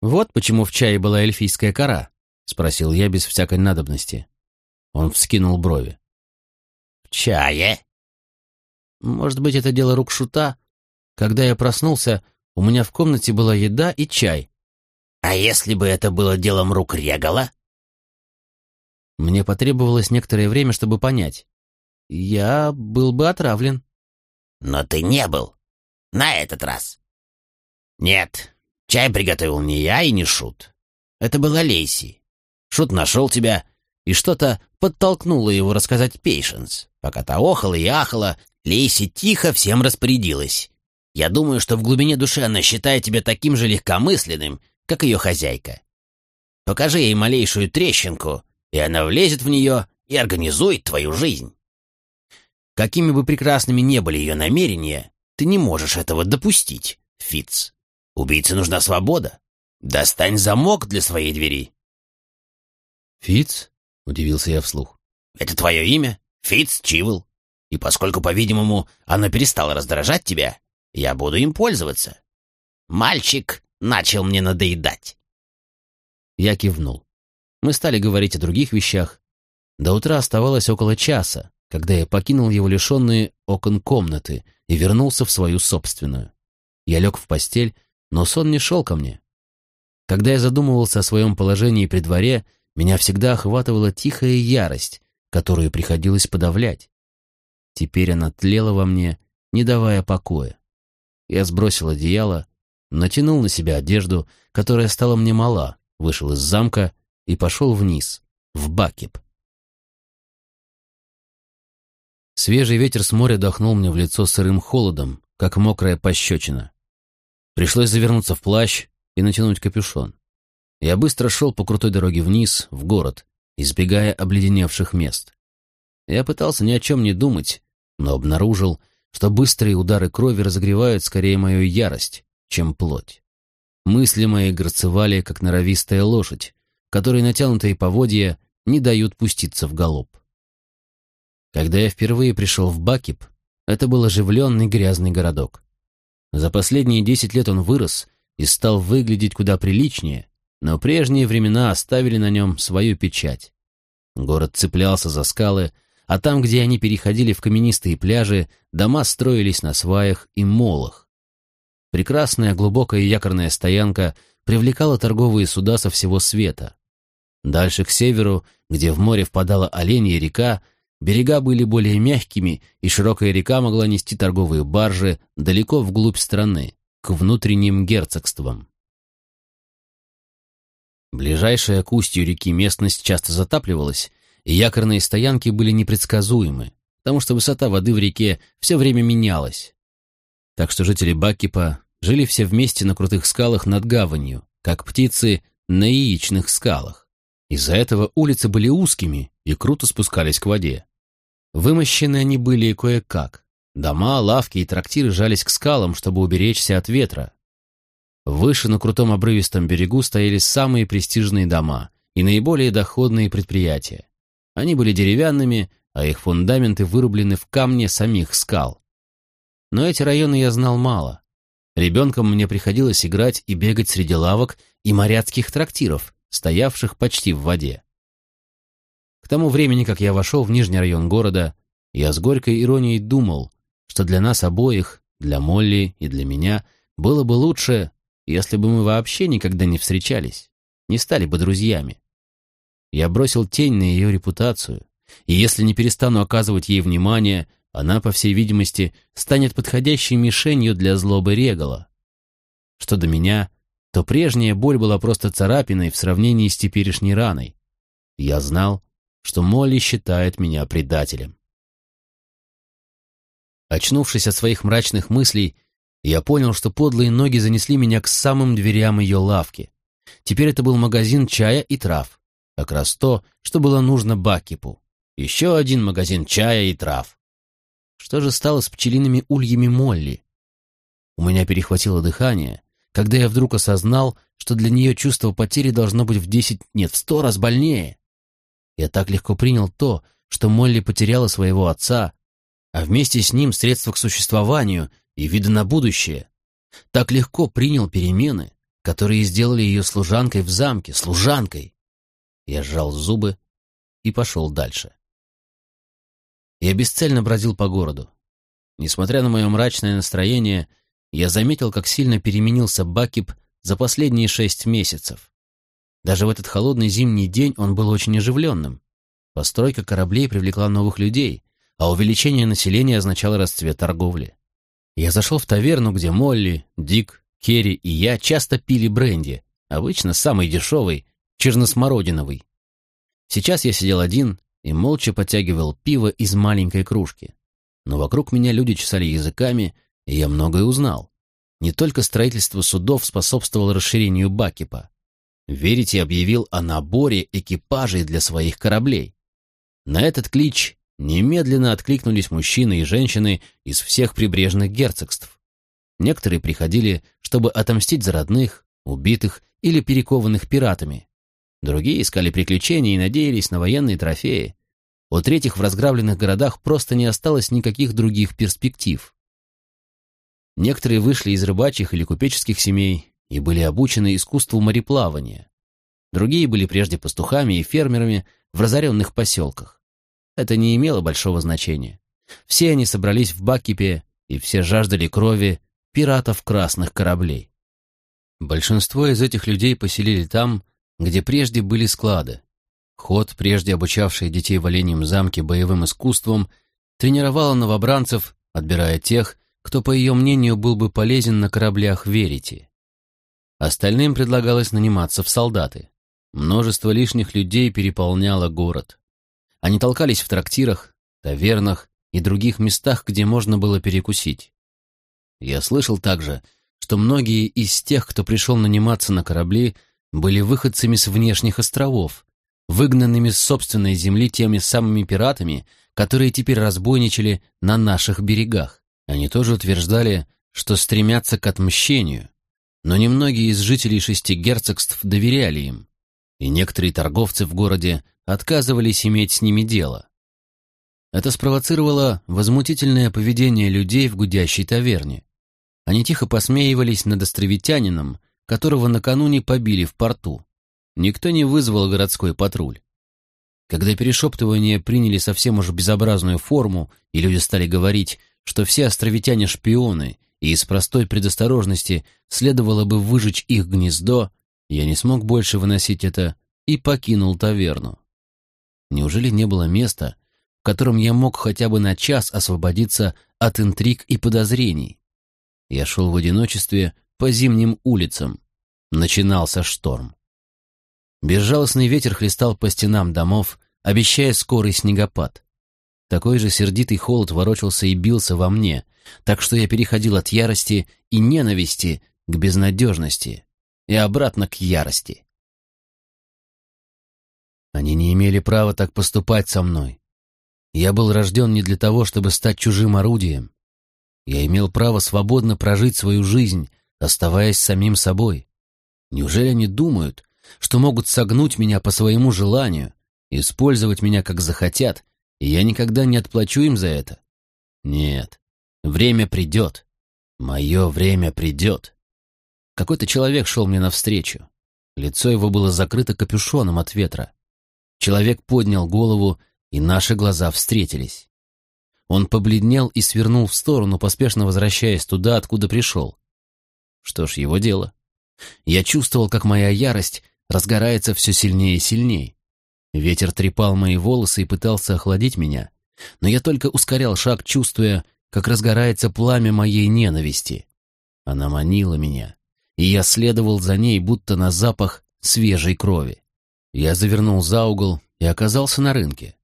«Вот почему в чае была эльфийская кора?» — спросил я без всякой надобности. Он вскинул брови. «В чае?» «Может быть, это дело рук шута? Когда я проснулся, у меня в комнате была еда и чай». «А если бы это было делом рук Регала?» Мне потребовалось некоторое время, чтобы понять. Я был бы отравлен. «Но ты не был. На этот раз. «Нет, чай приготовил не я и не Шут. Это была Лейси. Шут нашел тебя, и что-то подтолкнуло его рассказать Пейшенс. Пока та охала и ахала, Лейси тихо всем распорядилась. Я думаю, что в глубине души она считает тебя таким же легкомысленным, как ее хозяйка. Покажи ей малейшую трещинку, и она влезет в нее и организует твою жизнь. Какими бы прекрасными не были ее намерения, ты не можешь этого допустить, Фитц. Убийце нужна свобода. Достань замок для своей двери. Фиц? удивился я вслух. Это твое имя? Фиц Чивл. И поскольку, по-видимому, оно перестало раздражать тебя, я буду им пользоваться. Мальчик начал мне надоедать. Я кивнул. Мы стали говорить о других вещах. До утра оставалось около часа, когда я покинул его лишенные окон комнаты и вернулся в свою собственную. Я лег в постель, но сон не шел ко мне. Когда я задумывался о своем положении при дворе, меня всегда охватывала тихая ярость, которую приходилось подавлять. Теперь она тлела во мне, не давая покоя. Я сбросил одеяло, натянул на себя одежду, которая стала мне мала, вышел из замка и пошел вниз, в Бакип. Свежий ветер с моря дохнул мне в лицо сырым холодом, как мокрая пощечина. Пришлось завернуться в плащ и натянуть капюшон. Я быстро шел по крутой дороге вниз, в город, избегая обледеневших мест. Я пытался ни о чем не думать, но обнаружил, что быстрые удары крови разогревают скорее мою ярость, чем плоть. Мысли мои грацевали, как норовистая лошадь, которой натянутые поводья не дают пуститься в галоп. Когда я впервые пришел в Бакип, это был оживленный грязный городок. За последние десять лет он вырос и стал выглядеть куда приличнее, но прежние времена оставили на нем свою печать. Город цеплялся за скалы, а там, где они переходили в каменистые пляжи, дома строились на сваях и молах. Прекрасная глубокая якорная стоянка привлекала торговые суда со всего света. Дальше к северу, где в море впадала оленья река, берега были более мягкими, и широкая река могла нести торговые баржи далеко вглубь страны, к внутренним герцогствам. Ближайшая к устью реки местность часто затапливалась, и якорные стоянки были непредсказуемы, потому что высота воды в реке все время менялась. Так что жители Баккипа жили все вместе на крутых скалах над гаванью, как птицы на яичных скалах. Из-за этого улицы были узкими и круто спускались к воде. Вымощены они были кое-как. Дома, лавки и трактиры жались к скалам, чтобы уберечься от ветра. Выше на крутом обрывистом берегу стояли самые престижные дома и наиболее доходные предприятия. Они были деревянными, а их фундаменты вырублены в камне самих скал. Но эти районы я знал мало. Ребенком мне приходилось играть и бегать среди лавок и моряцких трактиров, стоявших почти в воде. К тому времени, как я вошел в нижний район города, я с горькой иронией думал, что для нас обоих, для Молли и для меня, было бы лучше, если бы мы вообще никогда не встречались, не стали бы друзьями. Я бросил тень на ее репутацию, и если не перестану оказывать ей внимание, она, по всей видимости, станет подходящей мишенью для злобы Регала. Что до меня, то прежняя боль была просто царапиной в сравнении с теперешней раной. Я знал, что Молли считает меня предателем. Очнувшись от своих мрачных мыслей, я понял, что подлые ноги занесли меня к самым дверям ее лавки. Теперь это был магазин чая и трав. Как раз то, что было нужно Бакипу. Еще один магазин чая и трав. Что же стало с пчелиными ульями Молли? У меня перехватило дыхание, когда я вдруг осознал, что для нее чувство потери должно быть в десять, нет, в сто раз больнее. Я так легко принял то, что Молли потеряла своего отца, а вместе с ним средства к существованию и виды на будущее. Так легко принял перемены, которые сделали ее служанкой в замке, служанкой. Я сжал зубы и пошел дальше. Я бесцельно бродил по городу. Несмотря на мое мрачное настроение, я заметил, как сильно переменился Бакип за последние шесть месяцев. Даже в этот холодный зимний день он был очень оживленным. Постройка кораблей привлекла новых людей, а увеличение населения означало расцвет торговли. Я зашел в таверну, где Молли, Дик, Керри и я часто пили бренди, обычно самый дешевый, черносмородиновый. Сейчас я сидел один и молча подтягивал пиво из маленькой кружки. Но вокруг меня люди чесали языками, и я многое узнал. Не только строительство судов способствовало расширению Бакипа. Верите объявил о наборе экипажей для своих кораблей. На этот клич Немедленно откликнулись мужчины и женщины из всех прибрежных герцогств. Некоторые приходили, чтобы отомстить за родных, убитых или перекованных пиратами. Другие искали приключений и надеялись на военные трофеи. У третьих в разграбленных городах просто не осталось никаких других перспектив. Некоторые вышли из рыбачьих или купеческих семей и были обучены искусству мореплавания. Другие были прежде пастухами и фермерами в разоренных поселках. Это не имело большого значения. Все они собрались в Бакипе, и все жаждали крови пиратов красных кораблей. Большинство из этих людей поселили там, где прежде были склады. Ход, прежде обучавший детей в Оленьем замке боевым искусствам, тренировала новобранцев, отбирая тех, кто, по ее мнению, был бы полезен на кораблях Верити. Остальным предлагалось наниматься в солдаты. Множество лишних людей переполняло город. Они толкались в трактирах, тавернах и других местах, где можно было перекусить. Я слышал также, что многие из тех, кто пришел наниматься на корабли, были выходцами с внешних островов, выгнанными с собственной земли теми самыми пиратами, которые теперь разбойничали на наших берегах. Они тоже утверждали, что стремятся к отмщению, но немногие из жителей шести герцогств доверяли им, и некоторые торговцы в городе отказывались иметь с ними дело. Это спровоцировало возмутительное поведение людей в гудящей таверне. Они тихо посмеивались над островитянином, которого накануне побили в порту. Никто не вызвал городской патруль. Когда перешептывания приняли совсем уж безобразную форму, и люди стали говорить, что все островитяне шпионы, и из простой предосторожности следовало бы выжечь их гнездо, я не смог больше выносить это и покинул таверну. Неужели не было места, в котором я мог хотя бы на час освободиться от интриг и подозрений? Я шел в одиночестве по зимним улицам. Начинался шторм. Безжалостный ветер хлестал по стенам домов, обещая скорый снегопад. Такой же сердитый холод ворочался и бился во мне, так что я переходил от ярости и ненависти к безнадежности и обратно к ярости. Они не имели права так поступать со мной. Я был рожден не для того, чтобы стать чужим орудием. Я имел право свободно прожить свою жизнь, оставаясь самим собой. Неужели они думают, что могут согнуть меня по своему желанию, использовать меня как захотят, и я никогда не отплачу им за это? Нет, время придет. Мое время придет. Какой-то человек шел мне навстречу. Лицо его было закрыто капюшоном от ветра. Человек поднял голову, и наши глаза встретились. Он побледнел и свернул в сторону, поспешно возвращаясь туда, откуда пришел. Что ж, его дело. Я чувствовал, как моя ярость разгорается все сильнее и сильнее. Ветер трепал мои волосы и пытался охладить меня, но я только ускорял шаг, чувствуя, как разгорается пламя моей ненависти. Она манила меня, и я следовал за ней, будто на запах свежей крови. Я завернул за угол и оказался на рынке.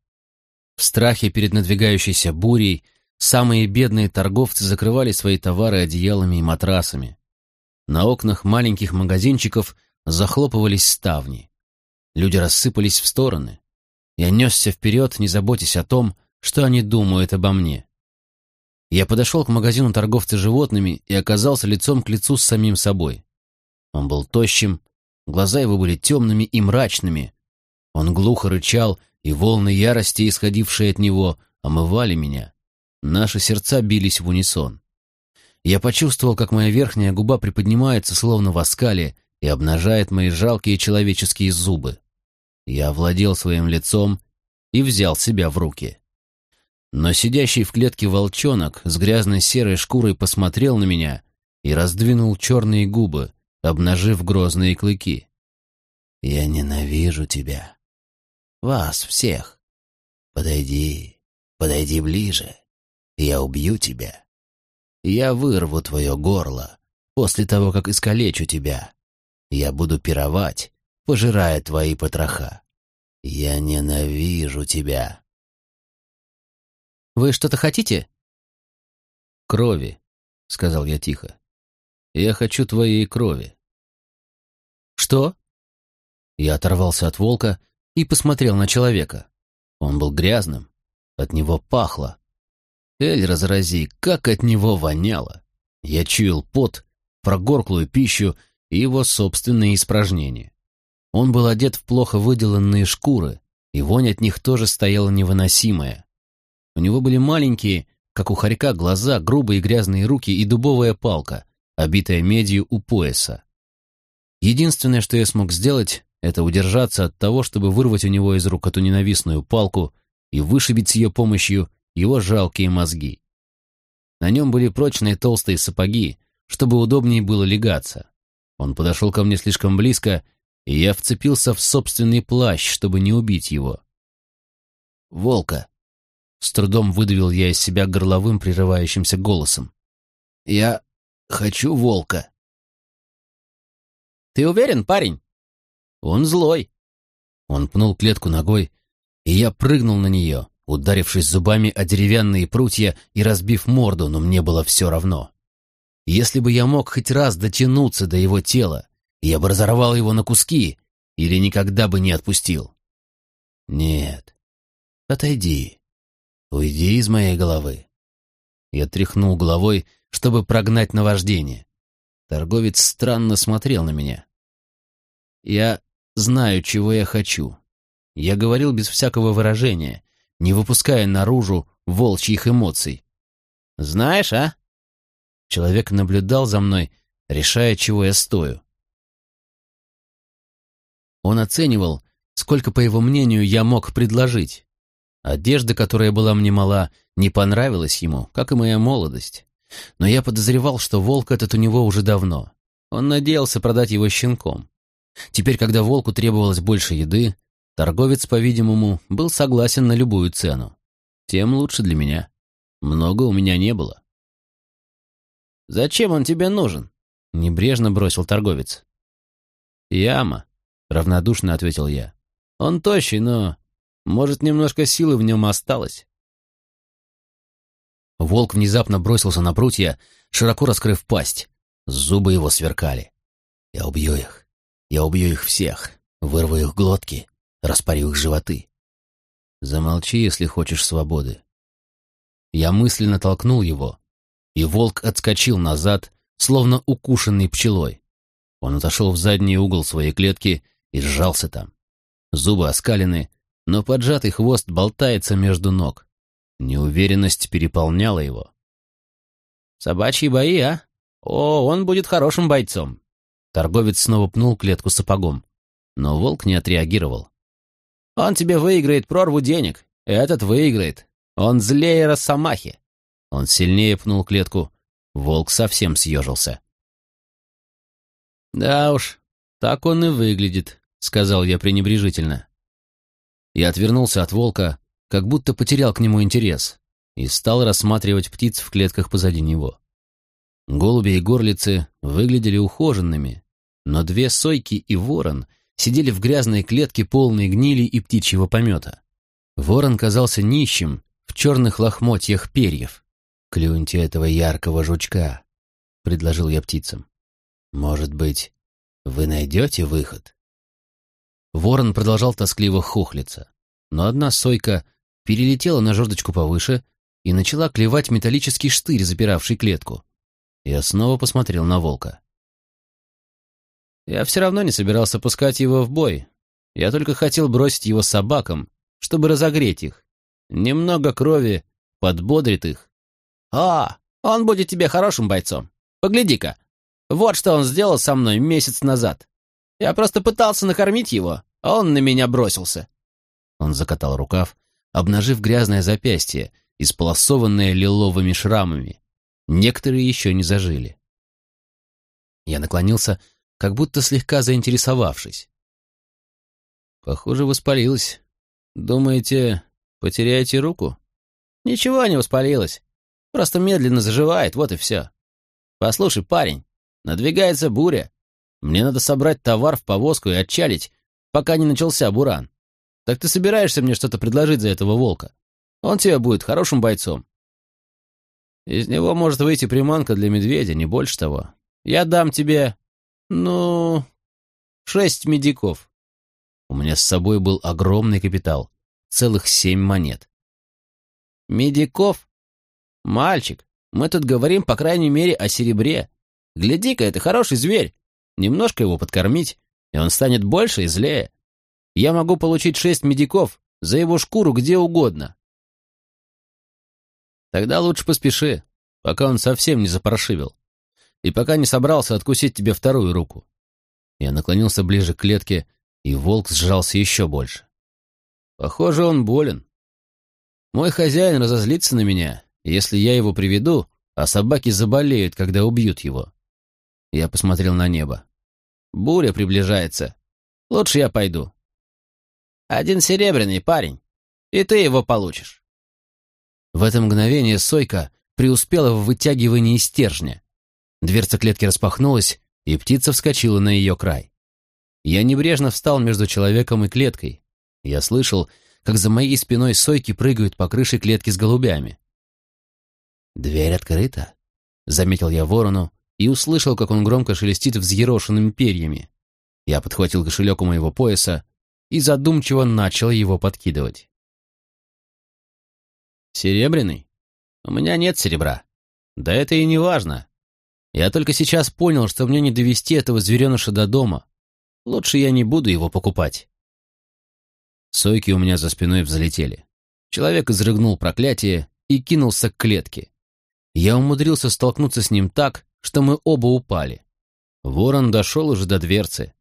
В страхе перед надвигающейся бурей самые бедные торговцы закрывали свои товары одеялами и матрасами. На окнах маленьких магазинчиков захлопывались ставни. Люди рассыпались в стороны. Я несся вперед, не заботясь о том, что они думают обо мне. Я подошел к магазину торговца животными и оказался лицом к лицу с самим собой. Он был тощим, глаза его были темными и мрачными. Он глухо рычал и волны ярости, исходившие от него, омывали меня. Наши сердца бились в унисон. Я почувствовал, как моя верхняя губа приподнимается, словно в оскале, и обнажает мои жалкие человеческие зубы. Я овладел своим лицом и взял себя в руки. Но сидящий в клетке волчонок с грязной серой шкурой посмотрел на меня и раздвинул черные губы, обнажив грозные клыки. «Я ненавижу тебя», вас всех. Подойди, подойди ближе, я убью тебя. Я вырву твое горло после того, как искалечу тебя. Я буду пировать, пожирая твои потроха. Я ненавижу тебя. Вы что-то хотите? Крови, сказал я тихо. Я хочу твоей крови. Что? Я оторвался от волка и посмотрел на человека. Он был грязным, от него пахло. Эль, разрази, как от него воняло. Я чуял пот, прогорклую пищу и его собственные испражнения. Он был одет в плохо выделанные шкуры, и вонь от них тоже стояла невыносимая. У него были маленькие, как у хорька глаза, грубые грязные руки и дубовая палка, обитая медью у пояса. Единственное, что я смог сделать, это удержаться от того, чтобы вырвать у него из рук эту ненавистную палку и вышибить с ее помощью его жалкие мозги. На нем были прочные толстые сапоги, чтобы удобнее было легаться. Он подошел ко мне слишком близко, и я вцепился в собственный плащ, чтобы не убить его. «Волка!» — с трудом выдавил я из себя горловым прерывающимся голосом. «Я хочу волка!» «Ты уверен, парень?» «Он злой!» Он пнул клетку ногой, и я прыгнул на нее, ударившись зубами о деревянные прутья и разбив морду, но мне было все равно. Если бы я мог хоть раз дотянуться до его тела, я бы разорвал его на куски или никогда бы не отпустил. Нет, отойди, уйди из моей головы. Я тряхнул головой, чтобы прогнать наваждение. Торговец странно смотрел на меня. Я знаю, чего я хочу. Я говорил без всякого выражения, не выпуская наружу волчьих эмоций. «Знаешь, а?» Человек наблюдал за мной, решая, чего я стою. Он оценивал, сколько, по его мнению, я мог предложить. Одежда, которая была мне мала, не понравилась ему, как и моя молодость. Но я подозревал, что волк этот у него уже давно. Он надеялся продать его щенком. Теперь, когда волку требовалось больше еды, торговец, по-видимому, был согласен на любую цену. Тем лучше для меня. Много у меня не было. «Зачем он тебе нужен?» — небрежно бросил торговец. «Яма», — равнодушно ответил я. «Он тощий, но, может, немножко силы в нем осталось». Волк внезапно бросился на прутья, широко раскрыв пасть. Зубы его сверкали. «Я убью их. Я убью их всех. Вырву их глотки, распорю их животы. Замолчи, если хочешь свободы». Я мысленно толкнул его, и волк отскочил назад, словно укушенный пчелой. Он отошел в задний угол своей клетки и сжался там. Зубы оскалены, но поджатый хвост болтается между ног. Неуверенность переполняла его. «Собачьи бои, а? О, он будет хорошим бойцом!» Торговец снова пнул клетку сапогом, но волк не отреагировал. «Он тебе выиграет прорву денег, этот выиграет. Он злее Росомахи!» Он сильнее пнул клетку. Волк совсем съежился. «Да уж, так он и выглядит», — сказал я пренебрежительно. Я отвернулся от волка, как будто потерял к нему интерес, и стал рассматривать птиц в клетках позади него. Голуби и горлицы выглядели ухоженными, но две сойки и ворон сидели в грязной клетке, полной гнили и птичьего помета. Ворон казался нищим в черных лохмотьях перьев. «Клюньте этого яркого жучка», — предложил я птицам. «Может быть, вы найдете выход?» Ворон продолжал тоскливо хохлиться, но одна сойка перелетела на жердочку повыше и начала клевать металлический штырь, запиравший клетку. Я снова посмотрел на волка. Я все равно не собирался пускать его в бой. Я только хотел бросить его собакам, чтобы разогреть их. Немного крови подбодрит их, «О, он будет тебе хорошим бойцом. Погляди-ка. Вот что он сделал со мной месяц назад. Я просто пытался накормить его, а он на меня бросился». Он закатал рукав, обнажив грязное запястье, исполосованное лиловыми шрамами. Некоторые еще не зажили. Я наклонился, как будто слегка заинтересовавшись. «Похоже, воспалилась. Думаете, потеряете руку?» «Ничего не воспалилось. Просто медленно заживает, вот и все. Послушай, парень, надвигается буря. Мне надо собрать товар в повозку и отчалить, пока не начался буран. Так ты собираешься мне что-то предложить за этого волка? Он тебе будет хорошим бойцом. Из него может выйти приманка для медведя, не больше того. Я дам тебе, ну, шесть медиков. У меня с собой был огромный капитал, целых семь монет. Медиков? «Мальчик, мы тут говорим, по крайней мере, о серебре. Гляди-ка, это хороший зверь. Немножко его подкормить, и он станет больше и злее. Я могу получить шесть медиков за его шкуру где угодно». Тогда лучше поспеши, пока он совсем не запорошивил. И пока не собрался откусить тебе вторую руку. Я наклонился ближе к клетке, и волк сжался еще больше. Похоже, он болен. Мой хозяин разозлится на меня, если я его приведу, а собаки заболеют, когда убьют его. Я посмотрел на небо. Буря приближается. Лучше я пойду. Один серебряный парень, и ты его получишь. В это мгновение Сойка преуспела в вытягивании стержня. Дверца клетки распахнулась, и птица вскочила на ее край. Я небрежно встал между человеком и клеткой. Я слышал, как за моей спиной Сойки прыгают по крыше клетки с голубями. «Дверь открыта», — заметил я ворону и услышал, как он громко шелестит взъерошенными перьями. Я подхватил кошелек у моего пояса и задумчиво начал его подкидывать. Серебряный? У меня нет серебра. Да это и не важно. Я только сейчас понял, что мне не довести этого звереныша до дома. Лучше я не буду его покупать. Сойки у меня за спиной взлетели. Человек изрыгнул проклятие и кинулся к клетке. Я умудрился столкнуться с ним так, что мы оба упали. Ворон дошел уже до дверцы.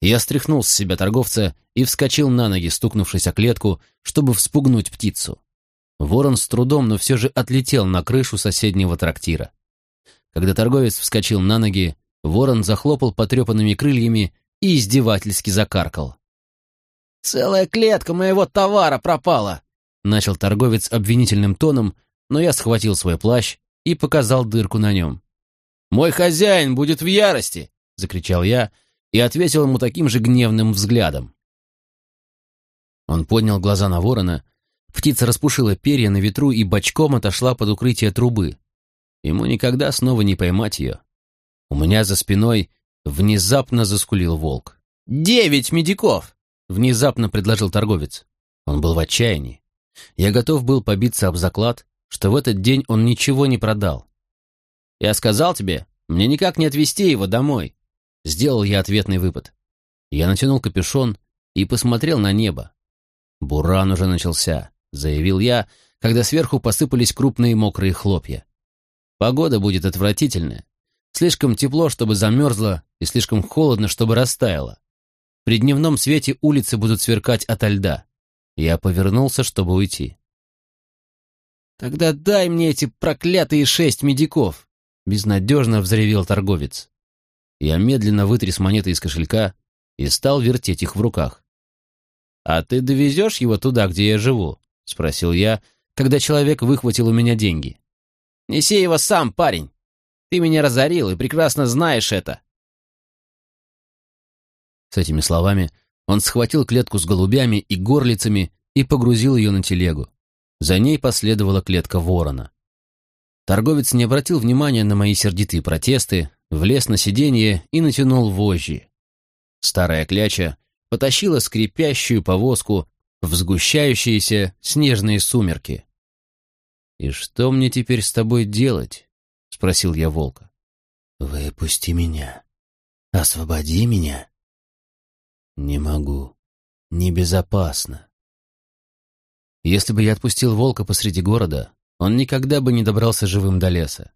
Я стряхнул с себя торговца и вскочил на ноги, стукнувшись о клетку, чтобы вспугнуть птицу. Ворон с трудом, но все же отлетел на крышу соседнего трактира. Когда торговец вскочил на ноги, ворон захлопал потрепанными крыльями и издевательски закаркал. «Целая клетка моего товара пропала!» Начал торговец обвинительным тоном, но я схватил свой плащ и показал дырку на нем. «Мой хозяин будет в ярости!» — закричал я и ответил ему таким же гневным взглядом. Он поднял глаза на ворона Птица распушила перья на ветру и бочком отошла под укрытие трубы. Ему никогда снова не поймать ее. У меня за спиной внезапно заскулил волк. «Девять медиков!» — внезапно предложил торговец. Он был в отчаянии. Я готов был побиться об заклад, что в этот день он ничего не продал. «Я сказал тебе, мне никак не отвезти его домой!» Сделал я ответный выпад. Я натянул капюшон и посмотрел на небо. Буран уже начался. — заявил я, когда сверху посыпались крупные мокрые хлопья. «Погода будет отвратительная. Слишком тепло, чтобы замерзло, и слишком холодно, чтобы растаяло. При дневном свете улицы будут сверкать ото льда. Я повернулся, чтобы уйти. «Тогда дай мне эти проклятые шесть медиков!» — безнадежно взревел торговец. Я медленно вытряс монеты из кошелька и стал вертеть их в руках. «А ты довезешь его туда, где я живу?» — спросил я, когда человек выхватил у меня деньги. «Неси его сам, парень! Ты меня разорил и прекрасно знаешь это!» С этими словами он схватил клетку с голубями и горлицами и погрузил ее на телегу. За ней последовала клетка ворона. Торговец не обратил внимания на мои сердитые протесты, влез на сиденье и натянул вожжи. Старая кляча потащила скрипящую повозку в сгущающиеся снежные сумерки. «И что мне теперь с тобой делать?» — спросил я волка. «Выпусти меня. Освободи меня». «Не могу. Небезопасно». Если бы я отпустил волка посреди города, он никогда бы не добрался живым до леса.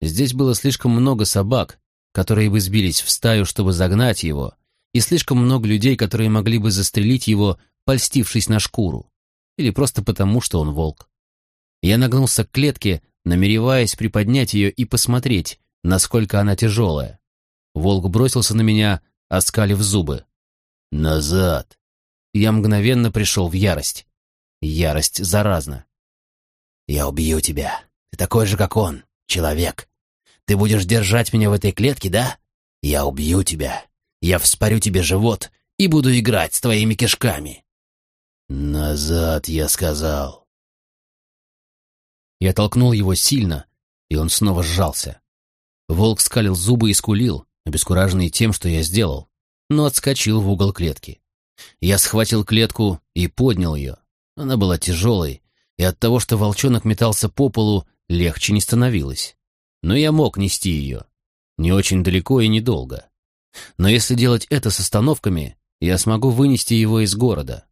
Здесь было слишком много собак, которые бы сбились в стаю, чтобы загнать его, и слишком много людей, которые могли бы застрелить его польстившись на шкуру, или просто потому, что он волк. Я нагнулся к клетке, намереваясь приподнять ее и посмотреть, насколько она тяжелая. Волк бросился на меня, оскалив зубы. «Назад!» Я мгновенно пришел в ярость. Ярость заразна. «Я убью тебя. Ты такой же, как он, человек. Ты будешь держать меня в этой клетке, да? Я убью тебя. Я вспорю тебе живот и буду играть с твоими кишками. «Назад, я сказал!» Я толкнул его сильно, и он снова сжался. Волк скалил зубы и скулил, обескураженный тем, что я сделал, но отскочил в угол клетки. Я схватил клетку и поднял ее. Она была тяжелой, и от того, что волчонок метался по полу, легче не становилось. Но я мог нести ее. Не очень далеко и недолго. Но если делать это с остановками, я смогу вынести его из города.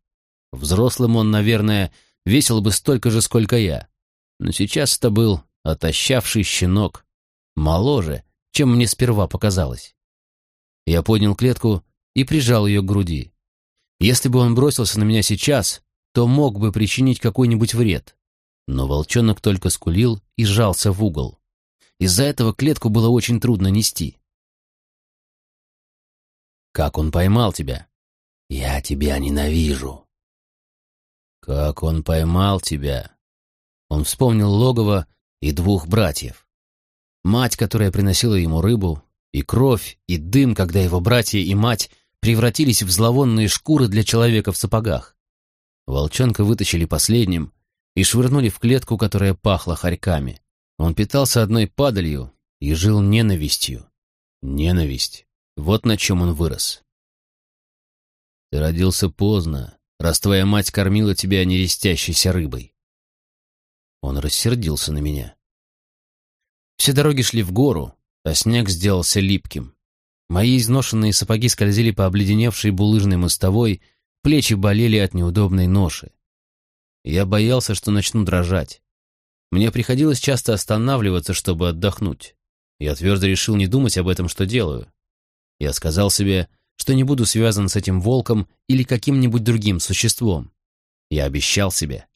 Взрослым он, наверное, весил бы столько же, сколько я. Но сейчас это был отощавший щенок, моложе, чем мне сперва показалось. Я поднял клетку и прижал ее к груди. Если бы он бросился на меня сейчас, то мог бы причинить какой-нибудь вред. Но волчонок только скулил и сжался в угол. Из-за этого клетку было очень трудно нести. «Как он поймал тебя?» «Я тебя ненавижу». «Как он поймал тебя?» Он вспомнил логово и двух братьев. Мать, которая приносила ему рыбу, и кровь, и дым, когда его братья и мать превратились в зловонные шкуры для человека в сапогах. Волчонка вытащили последним и швырнули в клетку, которая пахла хорьками. Он питался одной падалью и жил ненавистью. Ненависть. Вот на чем он вырос. Ты родился поздно, раз твоя мать кормила тебя нерестящейся рыбой. Он рассердился на меня. Все дороги шли в гору, а снег сделался липким. Мои изношенные сапоги скользили по обледеневшей булыжной мостовой, плечи болели от неудобной ноши. Я боялся, что начну дрожать. Мне приходилось часто останавливаться, чтобы отдохнуть. Я твердо решил не думать об этом, что делаю. Я сказал себе, что не буду связан с этим волком или каким-нибудь другим существом. Я обещал себе.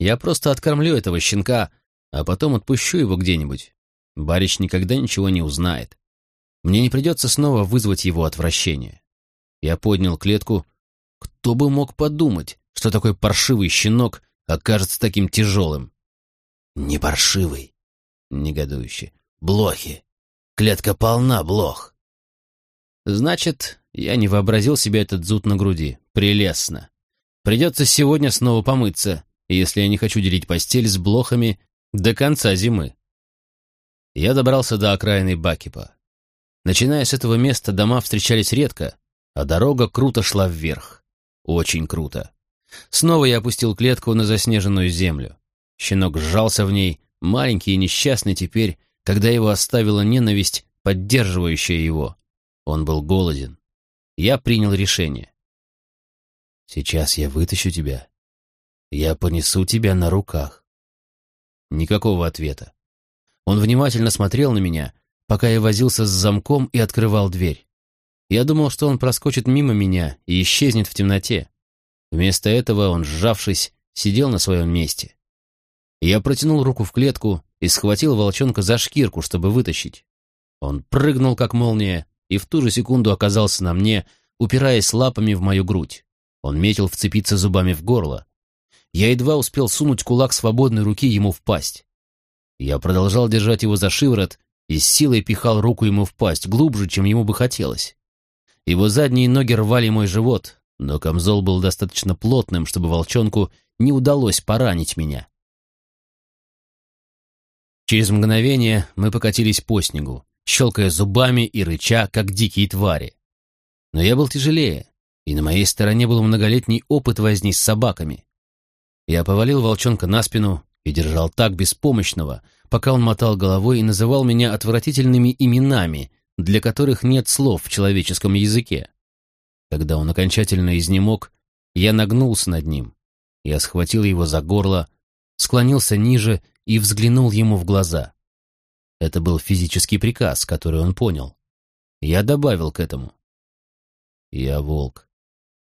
Я просто откормлю этого щенка, а потом отпущу его где-нибудь. Барич никогда ничего не узнает. Мне не придется снова вызвать его отвращение. Я поднял клетку. Кто бы мог подумать, что такой паршивый щенок окажется таким тяжелым? Не паршивый. Негодующе. Блохи. Клетка полна блох. Значит, я не вообразил себе этот зуд на груди. Прелестно. Придется сегодня снова помыться, если я не хочу делить постель с блохами до конца зимы. Я добрался до окраины Бакипа. Начиная с этого места, дома встречались редко, а дорога круто шла вверх. Очень круто. Снова я опустил клетку на заснеженную землю. Щенок сжался в ней, маленький и несчастный теперь, когда его оставила ненависть, поддерживающая его. Он был голоден. Я принял решение. «Сейчас я вытащу тебя. Я понесу тебя на руках». Никакого ответа. Он внимательно смотрел на меня, пока я возился с замком и открывал дверь. Я думал, что он проскочит мимо меня и исчезнет в темноте. Вместо этого он, сжавшись, сидел на своем месте. Я протянул руку в клетку и схватил волчонка за шкирку, чтобы вытащить. Он прыгнул, как молния, и в ту же секунду оказался на мне, упираясь лапами в мою грудь. Он метил вцепиться зубами в горло. Я едва успел сунуть кулак свободной руки ему в пасть. Я продолжал держать его за шиворот и с силой пихал руку ему в пасть, глубже, чем ему бы хотелось. Его задние ноги рвали мой живот, но камзол был достаточно плотным, чтобы волчонку не удалось поранить меня. Через мгновение мы покатились по снегу, щелкая зубами и рыча, как дикие твари. Но я был тяжелее, и на моей стороне был многолетний опыт возни с собаками. Я повалил волчонка на спину и держал так беспомощного, пока он мотал головой и называл меня отвратительными именами, для которых нет слов в человеческом языке. Когда он окончательно изнемог, я нагнулся над ним. Я схватил его за горло, склонился ниже и взглянул ему в глаза. Это был физический приказ, который он понял. Я добавил к этому. «Я волк.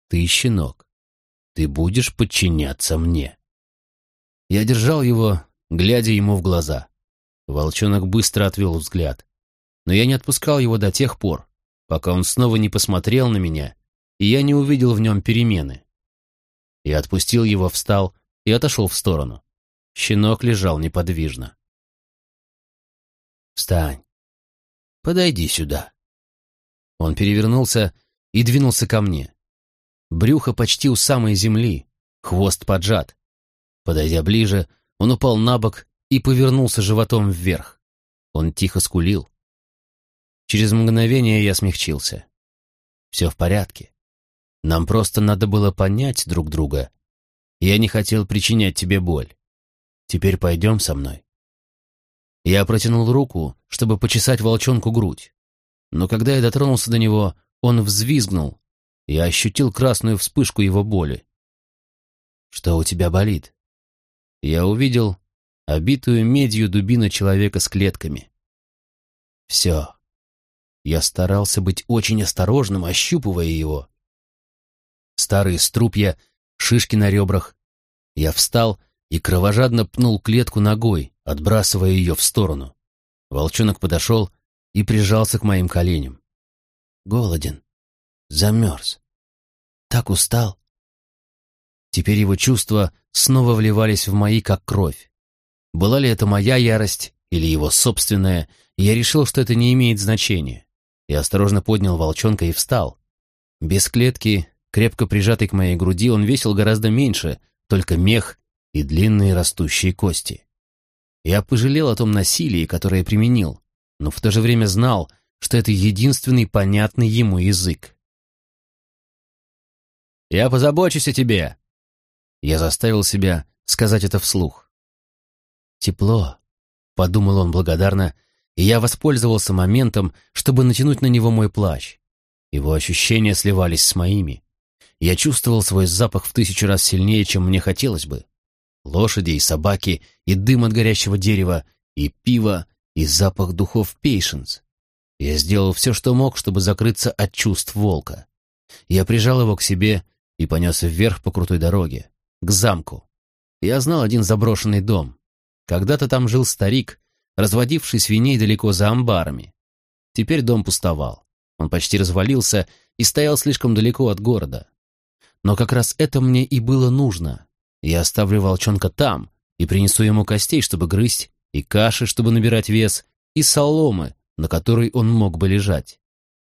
Ты щенок. Ты будешь подчиняться мне». Я держал его, глядя ему в глаза. Волчонок быстро отвел взгляд. Но я не отпускал его до тех пор, пока он снова не посмотрел на меня, и я не увидел в нем перемены. Я отпустил его, встал и отошел в сторону. Щенок лежал неподвижно. «Встань. Подойди сюда». Он перевернулся и двинулся ко мне. Брюхо почти у самой земли, хвост поджат. Подойдя ближе, он упал на бок и повернулся животом вверх. Он тихо скулил. Через мгновение я смягчился. Все в порядке. Нам просто надо было понять друг друга. Я не хотел причинять тебе боль. Теперь пойдем со мной. Я протянул руку, чтобы почесать волчонку грудь. Но когда я дотронулся до него, он взвизгнул. Я ощутил красную вспышку его боли. «Что у тебя болит?» я увидел обитую медью дубину человека с клетками. Все. Я старался быть очень осторожным, ощупывая его. Старые струпья, шишки на ребрах. Я встал и кровожадно пнул клетку ногой, отбрасывая ее в сторону. Волчонок подошел и прижался к моим коленям. Голоден. Замерз. Так устал. Теперь его чувства снова вливались в мои, как кровь. Была ли это моя ярость или его собственная, я решил, что это не имеет значения. Я осторожно поднял волчонка и встал. Без клетки, крепко прижатый к моей груди, он весил гораздо меньше, только мех и длинные растущие кости. Я пожалел о том насилии, которое применил, но в то же время знал, что это единственный понятный ему язык. «Я позабочусь о тебе!» Я заставил себя сказать это вслух. «Тепло», — подумал он благодарно, и я воспользовался моментом, чтобы натянуть на него мой плащ. Его ощущения сливались с моими. Я чувствовал свой запах в тысячу раз сильнее, чем мне хотелось бы. Лошади и собаки, и дым от горящего дерева, и пиво, и запах духов Пейшенс. Я сделал все, что мог, чтобы закрыться от чувств волка. Я прижал его к себе и понес вверх по крутой дороге, к замку. Я знал один заброшенный дом. Когда-то там жил старик, разводивший свиней далеко за амбарами. Теперь дом пустовал. Он почти развалился и стоял слишком далеко от города. Но как раз это мне и было нужно. Я оставлю волчонка там и принесу ему костей, чтобы грызть, и каши, чтобы набирать вес, и соломы, на которой он мог бы лежать.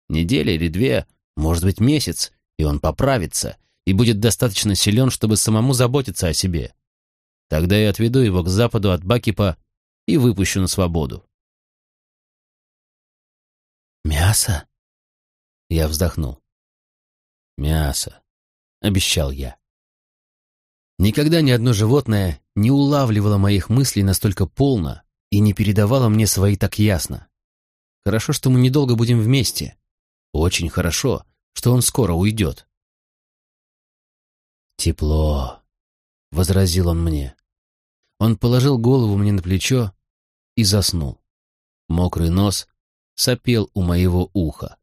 Неделя или две, может быть месяц, и он поправится, и будет достаточно силен, чтобы самому заботиться о себе. Тогда я отведу его к западу от Бакипа и выпущу на свободу. «Мясо?» Я вздохнул. «Мясо», — обещал я. Никогда ни одно животное не улавливало моих мыслей настолько полно и не передавало мне свои так ясно. Хорошо, что мы недолго будем вместе. Очень хорошо, что он скоро уйдет. «Тепло», — возразил он мне. Он положил голову мне на плечо и заснул. Мокрый нос сопел у моего уха.